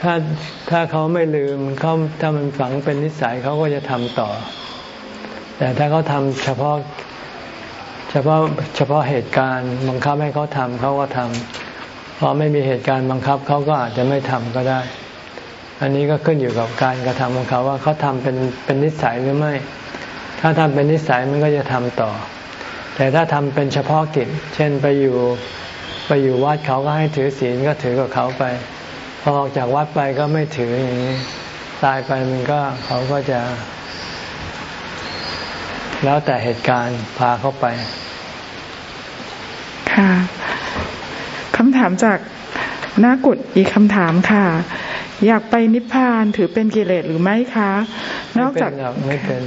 ถ้าถ้าเขาไม่ลืมเขาถ้ามันฝังเป็นนิสัยเขาก็จะทำต่อ แต่ถ้าเขาทำเฉพาะเฉพาะเฉพาะเหตุการณ์บังคับให้เขาทำเขาก็ทำพอไม่มีเหตุการณ์บังคับเขาก็อาจจะไม่ทำก็ได้ อันนี้ก็ขึ้นอยู่กับการกระทำของเขาว่าเขาทำเป็นเป็นนิสัยหรือไม่ ถ้าทำเป็นนิสัยมันก็จะทำต่อ แต่ถ้าทำเป็นเฉพาะกิจ เช่นไปอยู่ไปอยู่วัดเขาก็ให้ถือศีลก็ถือกับเขาไป อออกจากวัดไปก็ไม่ถืออย่างนี้ ตายไปมันก็เขาก็จะ แล้วแต่เหตุการณ์พาเขาไป ค่ะคำถามจากนากุดอีกคำถามค่ะ อยากไปนิพพานถือเป็นกิเลสหรือไม่คะ นอกจากไม่เป็น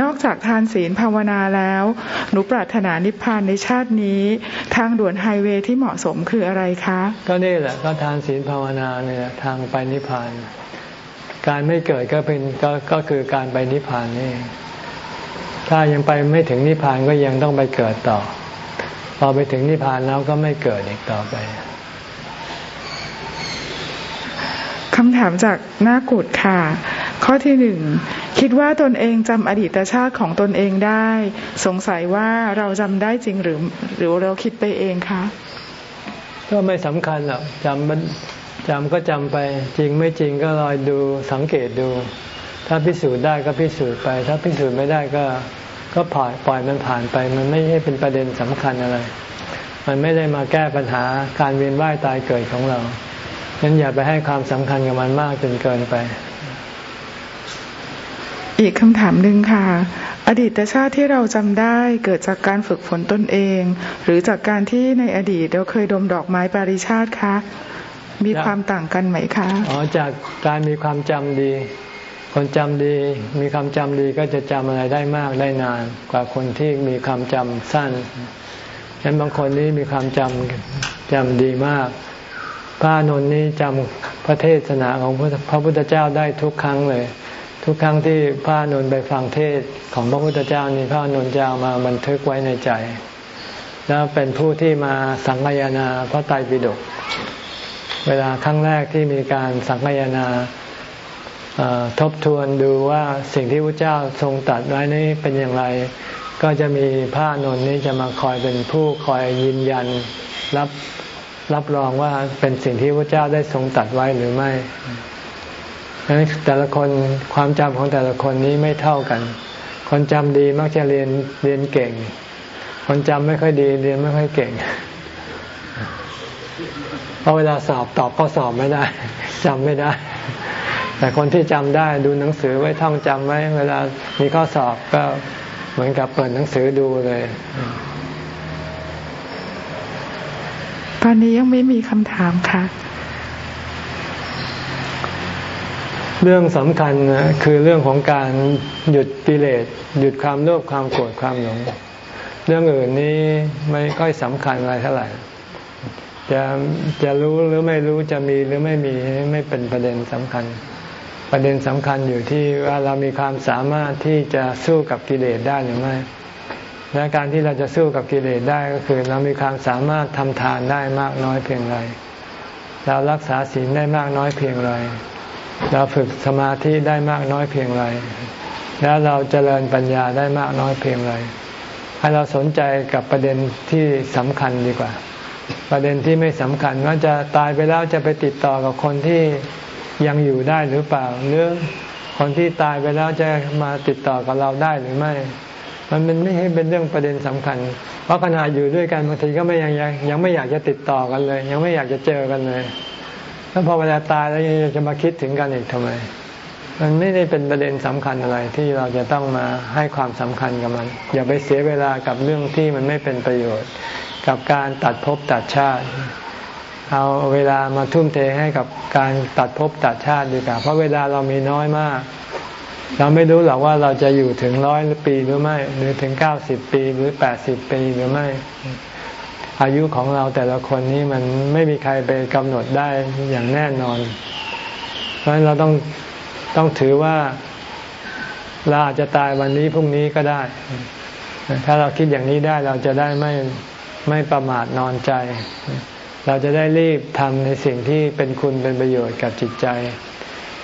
นอกจากทานศีลภาวนาแล้ว หนูปรารถนานิพพานในชาตินี้ ทางด่วนไฮเวย์ที่เหมาะสมคืออะไรคะ ก็นี่แหละก็ทานศีลภาวนาเนี่ยทางไปนิพพาน การไม่เกิดก็เป็นก็ก็คือการไปนิพพานนี่ ถ้ายังไปไม่ถึงนิพพานก็ยังต้องไปเกิดต่อ พอไปถึงนิพพานแล้วก็ไม่เกิดอีกต่อไปคำถามจากหน้ากุดค่ะ ข้อที่หนึ่งคิดว่าตนเองจำอดีตชาติของตนเองได้ สงสัยว่าเราจำได้จริงหรือ หรือเราคิดไปเองคะก็ไม่สำคัญหรอกจำมันจำก็จำไป จริงไม่จริงก็ลอยดูสังเกตดู ถ้าพิสูจน์ได้ก็พิสูจน์ไป ถ้าพิสูจน์ไม่ได้ก็ก็ปล่อยปล่อยมันผ่านไป มันไม่ใช่เป็นประเด็นสำคัญอะไร มันไม่ได้มาแก้ปัญหาการเวียนว่ายตายเกิดของเราฉะนั้นอย่าไปให้ความสำคัญกับมันมากจนเกินไป อีกคำถามหนึ่งค่ะ อดีตชาติที่เราจำได้เกิดจากการฝึกฝนตนเอง หรือจากการที่ในอดีตเราเคยดมดอกไม้ปาริชาติคะมีความต่างกันไหมคะอ๋อจากการมีความจำดี คนจำดี มีความจำดีก็จะจำอะไรได้มากได้นาน กว่าคนที่มีความจำสั้นฉะนั้นบางคนนี้มีความจำจำดีมากพระนนท์นี้จำพระเทศนาของพระพุทธเจ้าได้ทุกครั้งเลย ทุกครั้งที่พระนุนไปฟังเทศของพระพุทธเจ้านี้พระนุนจะเอามาบันทึกไว้ในใจ แล้วเป็นผู้ที่มาสังฆยนาพระไตรปิฎกเวลาครั้งแรกที่มีการสังฆยนาทบทวนดูว่าสิ่งที่พระเจ้าทรงตัดไว้นี้เป็นอย่างไร ก็จะมีพระนนท์นี้จะมาคอยเป็นผู้คอยยืนยันรับรับรองว่าเป็นสิ่งที่พระเจ้าได้ทรงตัดไว้หรือไม่ ดังนั้นแต่ละคนความจำของแต่ละคนนี้ไม่เท่ากัน คนจำดีมักจะเรียนเรียนเก่ง คนจำไม่ค่อยดีเรียนไม่ค่อยเก่งเพราะเวลาสอบตอบข้อสอบไม่ได้จำไม่ได้ แต่คนที่จำได้ดูหนังสือไว้ท่องจำไว้เวลามีข้อสอบก็เหมือนกับเปิดหนังสือดูเลย ตอนนี้ยังไม่มีคำถามค่ะ เรื่องสำคัญนะคือเรื่องของการหยุดกิเลสหยุดความโลภความโกรธความหลง เรื่องอื่นนี้ไม่ค่อยสำคัญอะไรเท่าไหร่จะจะรู้หรือไม่รู้จะมีหรือไม่มีไม่เป็นประเด็นสำคัญ ประเด็นสำคัญอยู่ที่ว่าเรามีความสามารถที่จะสู้กับกิเลสได้หรือไม่และการที่เราจะสู้กับกิเลสได้ก็คือ เรามีความสามารถทำทานได้มากน้อยเพียงไรเรารักษาศีลได้มากน้อยเพียงไร เราฝึกสมาธิได้มากน้อยเพียงไร แล้วเราเจริญปัญญาได้มากน้อยเพียงไร ให้เราสนใจกับประเด็นที่สำคัญดีกว่า ประเด็นที่ไม่สำคัญว่าจะตายไปแล้วจะไปติดต่อกับคนที่ยังอยู่ได้หรือเปล่า หรือคนที่ตายไปแล้วจะมาติดต่อกับเราได้หรือไม่ มันเป็นไม่ให้เป็นเรื่องประเด็นสำคัญ เพราะขณะอยู่ด้วยกันบางทีก็ไม่ยังยังไม่อยากจะติดต่อกันเลย ยังไม่อยากจะเจอกันเลย แล้วพอเวลาตายแล้วจะมาคิดถึงกันอีกทำไม มันไม่ได้เป็นประเด็นสำคัญอะไรที่เราจะต้องมาให้ความสำคัญกับมัน อย่าไปเสียเวลากับเรื่องที่มันไม่เป็นประโยชน์ กับการตัดภพตัดชาติ เอาเวลามาทุ่มเทให้กับการตัดภพตัดชาติดีกว่า เพราะเวลาเรามีน้อยมาก เราไม่รู้หรอกว่าเราจะอยู่ถึงร้อยปีหรือไม่ หรือถึงเก้าสิบปีหรือแปดสิบปีหรือไม่ อายุของเราแต่ละคนนี้มันไม่มีใครไปกำหนดได้อย่างแน่นอน เพราะฉะนั้นเราต้องต้องถือว่าเราอาจจะตายวันนี้พรุ่งนี้ก็ได้ ถ้าเราคิดอย่างนี้ได้เราจะได้ไม่ไม่ประมาทนอนใจ เราจะได้รีบทำในสิ่งที่เป็นคุณเป็นประโยชน์กับจิตใจ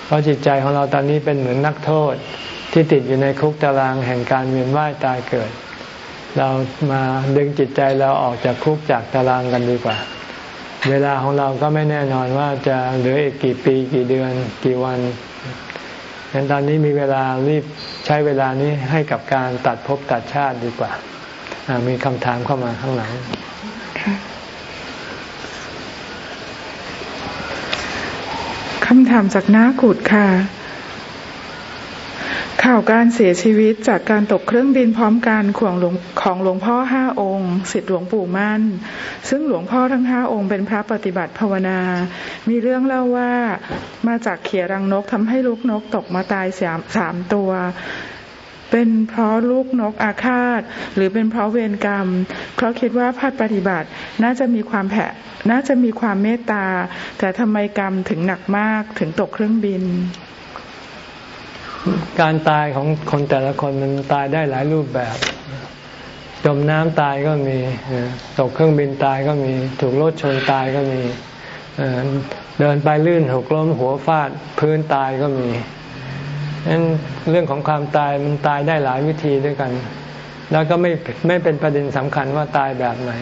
เพราะจิตใจของเราตอนนี้เป็นเหมือนนักโทษที่ติดอยู่ในคุกตารางแห่งการเวียนว่ายตายเกิด เรามาดึงจิตใจเราออกจากคุกจากตารางกันดีกว่า เวลาของเราก็ไม่แน่นอนว่าจะเหลืออีกกี่ปีกี่เดือนกี่วันดังนั้นตอนนี้มีเวลารีบใช้เวลานี้ให้กับการตัดภพตัดชาติดีกว่า มีคำถามเข้ามาข้างหลังคำถามจากน้ากุดค่ะ ข่าวการเสียชีวิตจากการตกเครื่องบินพร้อมกันของหลวงของหลวงพ่อห้าองค์สิทธิหลวงปู่มั่น ซึ่งหลวงพ่อทั้งห้าองค์เป็นพระปฏิบัติภาวนา มีเรื่องเล่าว่ามาจากเขียรังนกทำให้ลูกนกตกมาตายสามสามตัวเป็นเพราะลูกนกอาฆาต หรือเป็นเพราะเวรกรรม เพราะคิดว่าพัดปฏิบัติ น่าจะมีความแผ่น่าจะมีความเมตตา แต่ทำไมกรรมถึงหนักมากถึงตกเครื่องบิน การตายของคนแต่ละคนมันตายได้หลายรูปแบบ จมน้ำตายก็มีตกเครื่องบินตายก็มีถูกรถชนตายก็มีเดินไปลื่นหกล้มหัวฟาดพื้นตายก็มีนั้นเรื่องของความตายมันตายได้หลายวิธีด้วยกัน แล้วก็ไม่ไม่เป็นประเด็นสำคัญว่าตายแบบไหน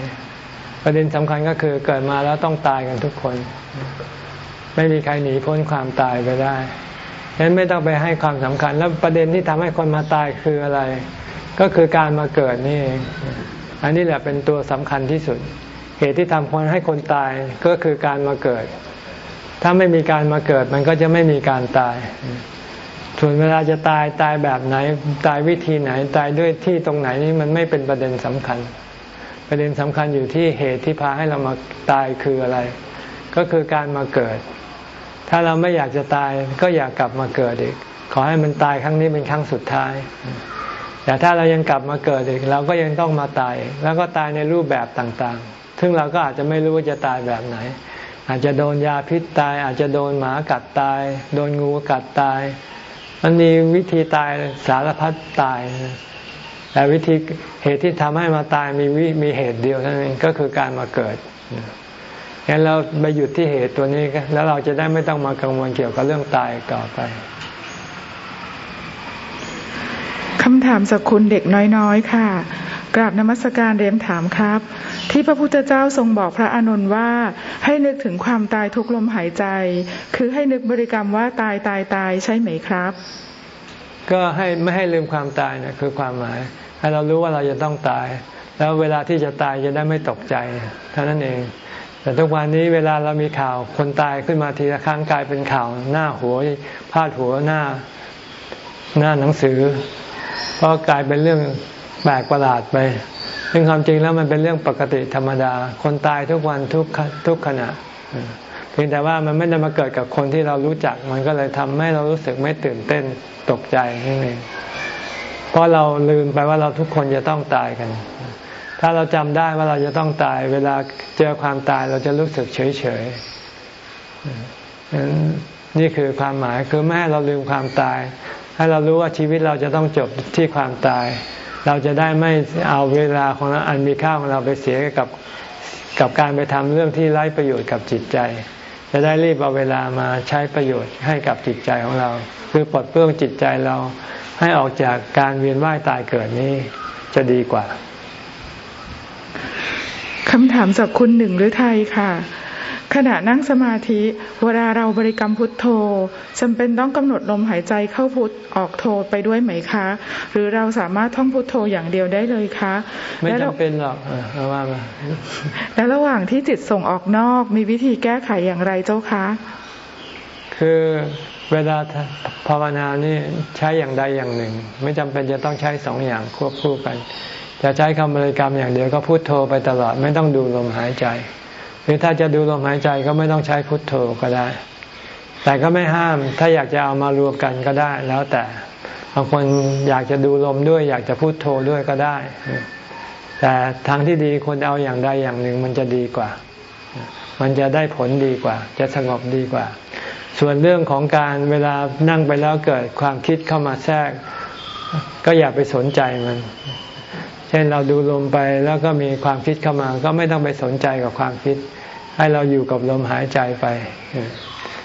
ประเด็นสำคัญก็คือเกิดมาแล้วต้องตายกันทุกคน ไม่มีใครหนีพ้นความตายไปได้ ฉะนั้นไม่ต้องไปให้ความสำคัญ แล้วประเด็นที่ทำให้คนมาตายคืออะไร ก็คือการมาเกิดนี่เองอันนี้แหละเป็นตัวสำคัญที่สุด เหตุที่ทำคนให้คนตายก็คือการมาเกิด ถ้าไม่มีการมาเกิดมันก็จะไม่มีการตายส่วนเวลาจะตายตายแบบไหน ตายวิธีไหน ตายด้วยที่ตรงไหนนี่มันไม่เป็นประเด็นสำคัญ ประเด็นสำคัญอยู่ที่เหตุที่พาให้เรามาตายคืออะไร ก็คือการมาเกิด ถ้าเราไม่อยากจะตายก็อยากกลับมาเกิดอีก ขอให้มันตายครั้งนี้เป็นครั้งสุดท้าย แต่ถ้าเรายังกลับมาเกิดอีก เราก็ยังต้องมาตาย แล้วก็ตายในรูปแบบต่างๆ ซึ่งเราก็อาจจะไม่รู้ว่าจะตายแบบไหน อาจจะโดนยาพิษตาย อาจจะโดนหมากัดตาย โดนงูกัดตาย มันมีวิธีตายสารพัดตาย แต่วิธีเหตุที่ทำให้มาตายมีวิมีเหตุเดียวเท่านั้นก็คือการมาเกิด งั้นเราไปหยุดที่เหตุตัวนี้ แล้วเราจะได้ไม่ต้องมากังวลเกี่ยวกับเรื่องตายต่อไปคำถามจากคุณเด็กน้อยๆ ค่ะ กราบนมัสการเรียนถามครับ ที่พระพุทธเจ้าทรงบอกพระอานนท์ว่าให้นึกถึงความตายทุกลมหายใจ คือให้นึกบริกรรมว่าตายตายตายใช่ไหมครับ ก็ให้ไม่ให้ลืมความตายนะคือความหมาย ให้เรารู้ว่าเราจะต้องตาย แล้วเวลาที่จะตายจะได้ไม่ตกใจเท่านั้นเอง แต่ทุกวันนี้เวลาเรามีข่าวคนตายขึ้นมาทีละครั้งกลายเป็นข่าวหน้าหัวพาดหัวหน้าหน้าหนังสือ เพราะกลายเป็นเรื่องแปลกประหลาดไปซึ่งความจริงแล้วมันเป็นเรื่องปกติธรรมดา คนตายทุกวันทุกทุกขณะเพียงแต่ว่ามันไม่ได้มาเกิดกับคนที่เรารู้จัก มันก็เลยทำให้เรารู้สึกไม่ตื่นเต้นตกใจนั่นเองเพราะเราลืมไปว่าเราทุกคนจะต้องตายกัน ถ้าเราจำได้ว่าเราจะต้องตาย เวลาเจอความตายเราจะรู้สึกเฉยเฉยนี่คือความหมายคือแม่ให้เราลืมความตาย ให้เรารู้ว่าชีวิตเราจะต้องจบที่ความตาย เราจะได้ไม่เอาเวลาของเราอันมีค่าของเราไปเสียกับกับการไปทำเรื่องที่ไร้ประโยชน์กับจิตใจ จะได้รีบเอาเวลามาใช้ประโยชน์ให้กับจิตใจของเรา คือปลดเปลื้องจิตใจเราให้ออกจากการเวียนว่ายตายเกิดนี้จะดีกว่า คำถามจากคุณหนึ่งหรือไทยค่ะ ขณะนั่งสมาธิ เวลาเราบริกรรมพุทโธจำเป็นต้องกำหนดลมหายใจเข้าพุทออกโธไปด้วยไหมคะ หรือเราสามารถท่องพุทโธอย่างเดียวได้เลยคะ ไม่จำเป็นหรอกเว่ามาแล้วระหว่างที่จิตส่งออกนอกมีวิธีแก้ไขอย่างไรเจ้าคะ คือเวลาภาวนานี่ใช้อย่างใดอย่างหนึ่ง ไม่จำเป็นจะต้องใช้สองอย่างควบคู่กัน จะใช้คำบริกรรมอย่างเดียวก็พุโทโธไปตลอดไม่ต้องดูลมหายใจ หรือถ้าจะดูลมหายใจก็ไม่ต้องใช้พุทโธก็ได้ แต่ก็ไม่ห้ามถ้าอยากจะเอามารวมกันก็ได้แล้วแต่บางคนอยากจะดูลมด้วย อยากจะพุทโธด้วยก็ได้ แต่ทางที่ดีควรเอาอย่างใดอย่างหนึ่งมันจะดีกว่า มันจะได้ผลดีกว่า จะสงบดีกว่า ส่วนเรื่องของการเวลานั่งไปแล้วเกิดความคิดเข้ามาแทรก ก็อย่าไปสนใจมัน เช่นเราดูลมไปแล้วก็มีความคิดเข้ามา ก็ไม่ต้องไปสนใจกับความคิด ให้เราอยู่กับลมหายใจไป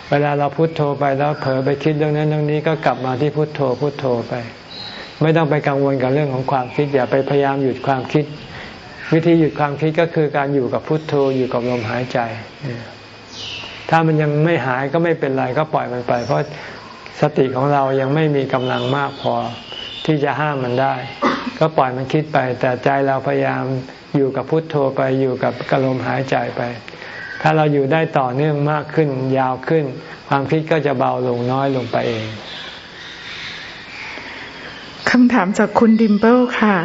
เวลาเราพุโทโธไปแล้วเผลอไปคิดเรื่องนั้นเรื่องนี้ก็กลับมาที่พุโทโธพุโทโธไป ไม่ต้องไปกังวลกับเรื่องของความคิด อย่าไปพยายามหยุดความคิด วิธีหยุดความคิดก็คือการอยู่กับพุโทโธอยู่กับลมหายใจ ถ้ามันยังไม่หายก็ไม่เป็นไรก็ปล่อยมันไป เพราะสติของเรายังไม่มีกำลังมากพอที่จะห้ามมันได้ ก็ปล่อยมันคิดไป แต่ใจเราพยายามอยู่กับพุทโธไปอยู่กับกลมหายใจไป ถ้าเราอยู่ได้ต่อเนื่องมากขึ้นยาวขึ้น ความคิดก็จะเบาลงน้อยลงไปเองคำถามจากคุณดิมเบิลค่ะ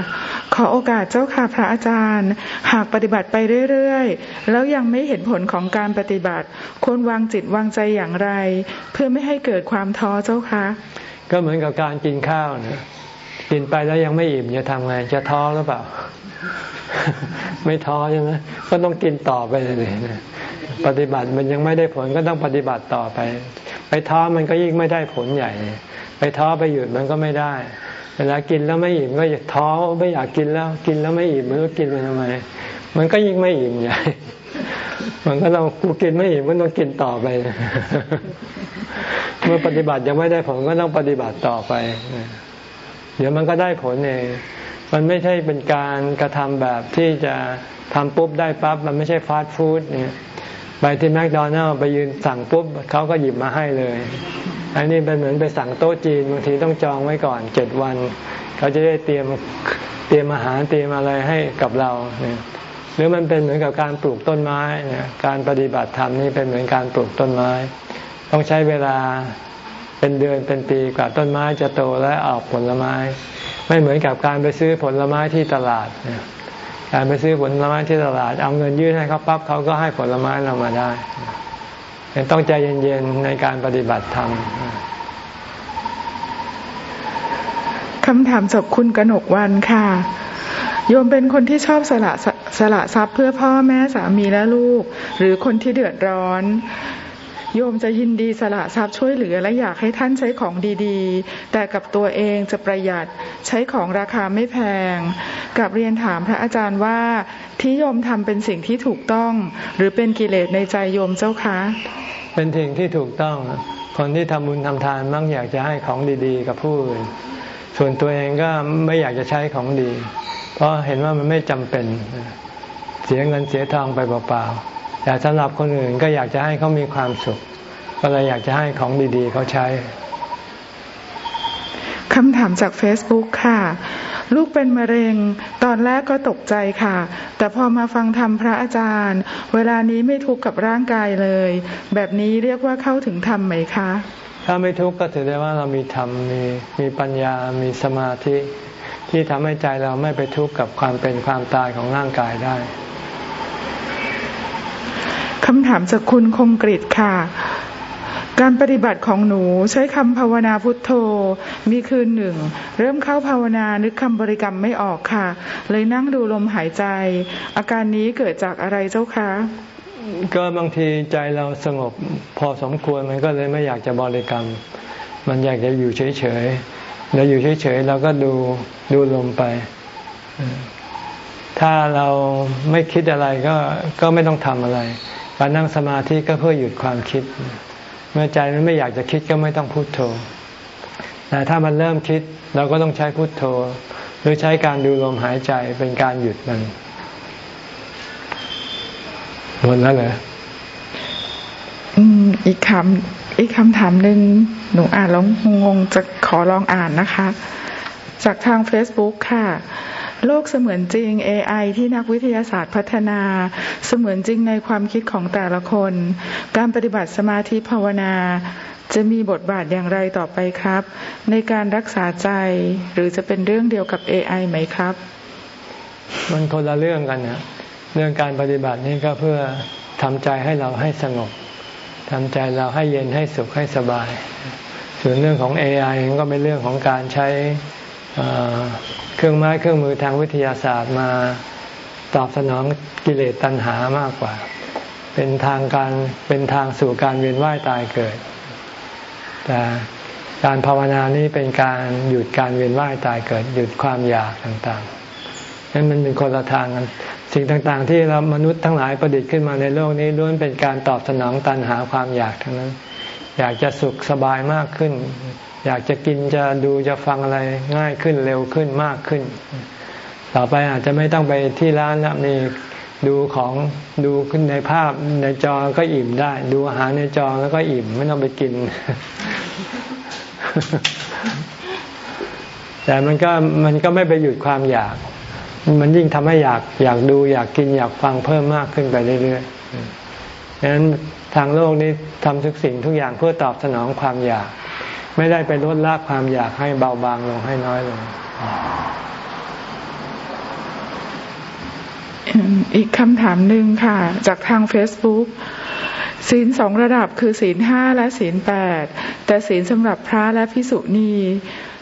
ขอโอกาสเจ้าค่ะพระอาจารย์ หากปฏิบัติไปเรื่อยๆ แล้วยังไม่เห็นผลของการปฏิบัติ ควรวางจิตวางใจอย่างไร เพื่อไม่ให้เกิดความท้อเจ้าคะ ก็เหมือนกับการกินข้าวนะ กินไปแล้วยังไม่อิ่มจะทำไง จะท้อหรือเปล่า ไม่ท้อใช่ไหมก็ต้องกินต่อไปเลยปฏิบัติมันยังไม่ได้ผลก็ต้องปฏิบัติต่อไป ไปท้อมันก็ยิ่งไม่ได้ผลใหญ่ ไปท้อไปหยุดมันก็ไม่ได้ เวลากินแล้วไม่อิ่มก็อยากท้อไม่อยากกินแล้ว กินแล้วไม่อิ่มมันก็กินไปทำไมมันก็ยิ่งไม่อิ่มใหญ่มันก็ต้องกูกินไม่อิ่มก็ต้องกินต่อไปเมื่อปฏิบัติยังไม่ได้ผลก็ต้องปฏิบัติต่อไป เดี๋ยวมันก็ได้ผลเอง มันไม่ใช่เป็นการกระทำแบบที่จะทำปุ๊บได้ปั๊บ มันไม่ใช่ฟาสต์ฟู้ดเนี่ย ไปที่แมคโดนัลล์ไปยืนสั่งปุ๊บเขาก็หยิบมาให้เลย อันนี้เป็นเหมือนไปสั่งโต๊ะจีนบางทีต้องจองไว้ก่อนเจ็ดวัน เขาจะได้เตรียมเตรียมอาหารเตรียมอะไรให้กับเราเนี่ยหรือมันเป็นเหมือนกับการปลูกต้นไม้เนี่ยการปฏิบัติธรรมนี่เป็นเหมือนการปลูกต้นไม้ ต้องใช้เวลา เป็นเดือนเป็นปีกว่าต้นไม้จะโตและออกผลไม้ ไม่เหมือนกับการไปซื้อผลไม้ที่ตลาดการไปซื้อผลไม้ที่ตลาด เอาเงินยื่นให้เขาปั๊บเขาก็ให้ผลไม้เรามาได้ต้องใจเย็นๆในการปฏิบัติธรรมคำถามจากคุณกนกวันค่ะ โยมเป็นคนที่ชอบสละสละทรัพย์เพื่อพ่อแม่สามีและลูก หรือคนที่เดือดร้อน โยมจะยินดีสละทรัพย์ช่วยเหลือและอยากให้ท่านใช้ของดีๆ แต่กับตัวเองจะประหยัดใช้ของราคาไม่แพง กับเรียนถามพระอาจารย์ว่าที่โยมทำเป็นสิ่งที่ถูกต้อง หรือเป็นกิเลสในใจโยมเจ้าคะ เป็นสิ่งที่ถูกต้องคนที่ทำบุญทำทานมักอยากจะให้ของดีๆ กับผู้อื่นส่วนตัวเองก็ไม่อยากจะใช้ของดี เพราะเห็นว่ามันไม่จำเป็นเสียเงินเสียทองไปเปล่าๆ แต่สำหรับคนอื่นก็อยากจะให้เขามีความสุข ก็เลยอยากจะให้ของดีๆเขาใช้คำถามจาก Facebook ค่ะ ลูกเป็นมะเร็ง ตอนแรกก็ตกใจค่ะ แต่พอมาฟังธรรมพระอาจารย์ เวลานี้ไม่ทุกข์กับร่างกายเลย แบบนี้เรียกว่าเข้าถึงธรรมไหมคะ ถ้าไม่ทุกข์ก็ถือได้ว่าเรามีธรรมมีมีปัญญา มีสมาธิ ที่ทำให้ใจเราไม่ไปทุกข์กับความเป็นความตายของร่างกายได้ คำถามจากคุณคงกริตค่ะ การปฏิบัติของหนูใช้คำภาวนาพุทโธ มีคืนหนึ่ง เริ่มเข้าภาวนานึกคำบริกรรมไม่ออกค่ะ เลยนั่งดูลมหายใจ อาการนี้เกิดจากอะไรเจ้าคะก็บางทีใจเราสงบพอสมควรมันก็เลยไม่อยากจะบริกรรม มันอยากจะอยู่เฉยๆแล้วอยู่เฉยๆเราก็ดูดูลมไป ถ้าเราไม่คิดอะไรก็ก็ไม่ต้องทำอะไร การนั่งสมาธิก็เพื่อหยุดความคิด เมื่อใจมันไม่อยากจะคิดก็ไม่ต้องพุโทโธ แต่ถ้ามันเริ่มคิดเราก็ต้องใช้พุโทโธ หรือใช้การดูลมหายใจเป็นการหยุดมันหมดแล้วเหรออืมอีกคำอีกคำถามหนึ่งหนูอ่านแล้วงงจะขอลองอ่านนะคะ จากทาง Facebook ค่ะ โลกเสมือนจริง AI ที่นักวิทยาศาสตร์พัฒนา เสมือนจริงในความคิดของแต่ละคน การปฏิบัติสมาธิภาวนา จะมีบทบาทอย่างไรต่อไปครับ ในการรักษาใจหรือจะเป็นเรื่องเดียวกับ AI ไหมครับ มันคนละเรื่องกันนะเรื่องการปฏิบัตินี้ก็เพื่อทำใจให้เราให้สงบทำใจเราให้เย็นให้สุขให้สบาย ส่วนเรื่องของ AI ก็เป็นเรื่องของการใช้ เครื่องไม้เครื่องมือทางวิทยาศาสตร์มาตอบสนองกิเลสตัณหามากกว่า เป็นทางการเป็นทางสู่การเวียนว่ายตายเกิด แต่การภาวนานี้เป็นการหยุดการเวียนว่ายตายเกิด หยุดความอยากต่างๆนั้นมันเป็นคนละทางกันสิ่งต่างๆ ที่เรามนุษย์ทั้งหลายประดิษฐ์ขึ้นมาในโลกนี้ล้วนเป็นการตอบสนองตันหาความอยากทั้งนั้น อยากจะสุขสบายมากขึ้น อยากจะกินจะดูจะฟังอะไรง่ายขึ้นเร็วขึ้นมากขึ้น ต่อไปอาจจะไม่ต้องไปที่ร้านแล้วมีดูของดูขึ้นในภาพในจอก็อิ่มได้ ดูอาหารในจอแล้วก็อิ่มไม่ต้องไปกิน แต่มันก็มันก็ไม่ไปหยุดความอยาก มันยิ่งทำให้อยากอยากดูอยากกินอยากฟังเพิ่มมากขึ้นไปเรื่อยๆดังนั้นทางโลกนี้ทำทุกสิ่งทุกอย่างเพื่อตอบสนองความอยาก ไม่ได้ไปลดละความอยากให้เบาบางลงให้น้อยลงอีกคำถามหนึ่งค่ะ จากทาง Facebook ศีลสองระดับคือศีลห้าและศีลแปดแต่ศีลสำหรับพระและพิสุณี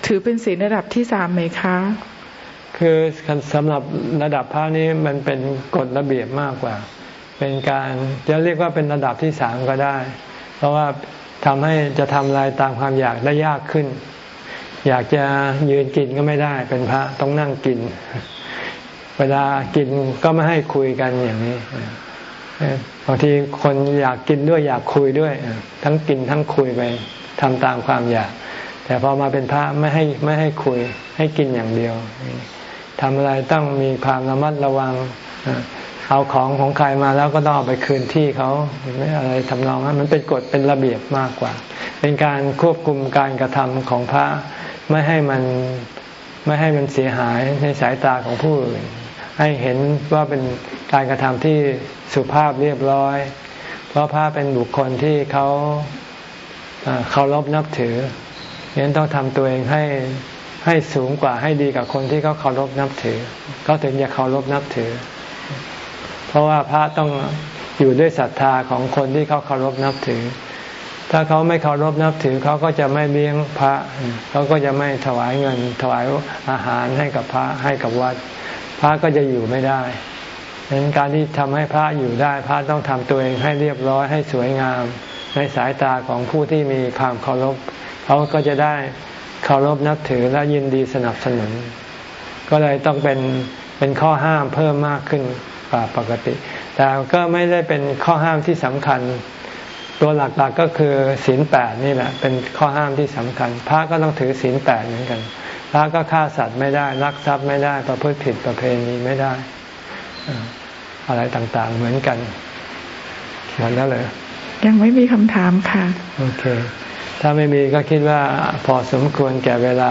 ถือเป็นศีลระดับที่สามไหมคะ คือสำหรับระดับพระนี้มันเป็นกฎระเบียบมากกว่า เป็นการจะเรียกว่าเป็นระดับที่สามก็ได้ เพราะว่า ทำให้จะทำอะไรตามความอยากได้ยากขึ้น อยากจะยืนกินก็ไม่ได้ เป็นพระต้องนั่งกิน เวลากินก็ไม่ให้คุยกันอย่างนี้บางทีคนอยากกินด้วยอยากคุยด้วย ทั้งกินทั้งคุยไปทำตามความอยาก แต่พอมาเป็นพระไม่ให้ไม่ให้คุย ให้กินอย่างเดียวทำอะไรต้องมีความระมัดระวัง เอาของของใครมาแล้วก็ต้องเอาไปคืนที่เขาไม่อะไรทำนองนั้นมันเป็นกฎเป็นระเบียบมากกว่า เป็นการควบคุมการกระทำของพระไม่ให้มันไม่ให้มันเสียหายในสายตาของผู้อื่นให้เห็นว่าเป็นการกระทำที่สุภาพเรียบร้อย เพราะพระเป็นบุคคลที่เขาเคารพนับถือฉะนั้นต้องทำตัวเองให้ให้สูงกว่าให้ดีกับคนที่เขาเคารพนับถือเขาถึงจะเคารพนับถือ ราะว่าพระต้องอยู่ด้วยศรัทธาของคนที่เขาเคารพนับถือ ถ้าเขาไม่เคารพนับถือเขาก็จะไม่เลี้ยงพระ เขาก็จะไม่ถวายเงิน ถวายอาหารให้กับพระให้กับวัด พระก็จะอยู่ไม่ได้ดังนั้นการที่ทำให้พระอยู่ได้ พระต้องทำตัวเองให้เรียบร้อยให้สวยงาม ในสายตาของผู้ที่มีความเคารพเขาก็จะได้เคารพนับถือและยินดีสนับสนุน ก็เลยต้องเป็นเป็นข้อห้ามเพิ่มมากขึ้น กว่าปกติ แต่ก็ไม่ได้เป็นข้อห้ามที่สำคัญ ตัวหลักๆกก็คือศีลแปดนี่แหละ เป็นข้อห้ามที่สำคัญ พระก็ต้องถือศีลแปดเหมือนกัน พระก็ฆ่าสัตว์ไม่ได้รักทรัพย์ไม่ได้ประพฤติผิดประเพณีไม่ได้ อะไรต่างๆ เหมือนกันหมดแล้วเลยยังไม่มีคำถามค่ะ โอเค ถ้าไม่มีก็คิดว่าพอสมควรแก่เวลา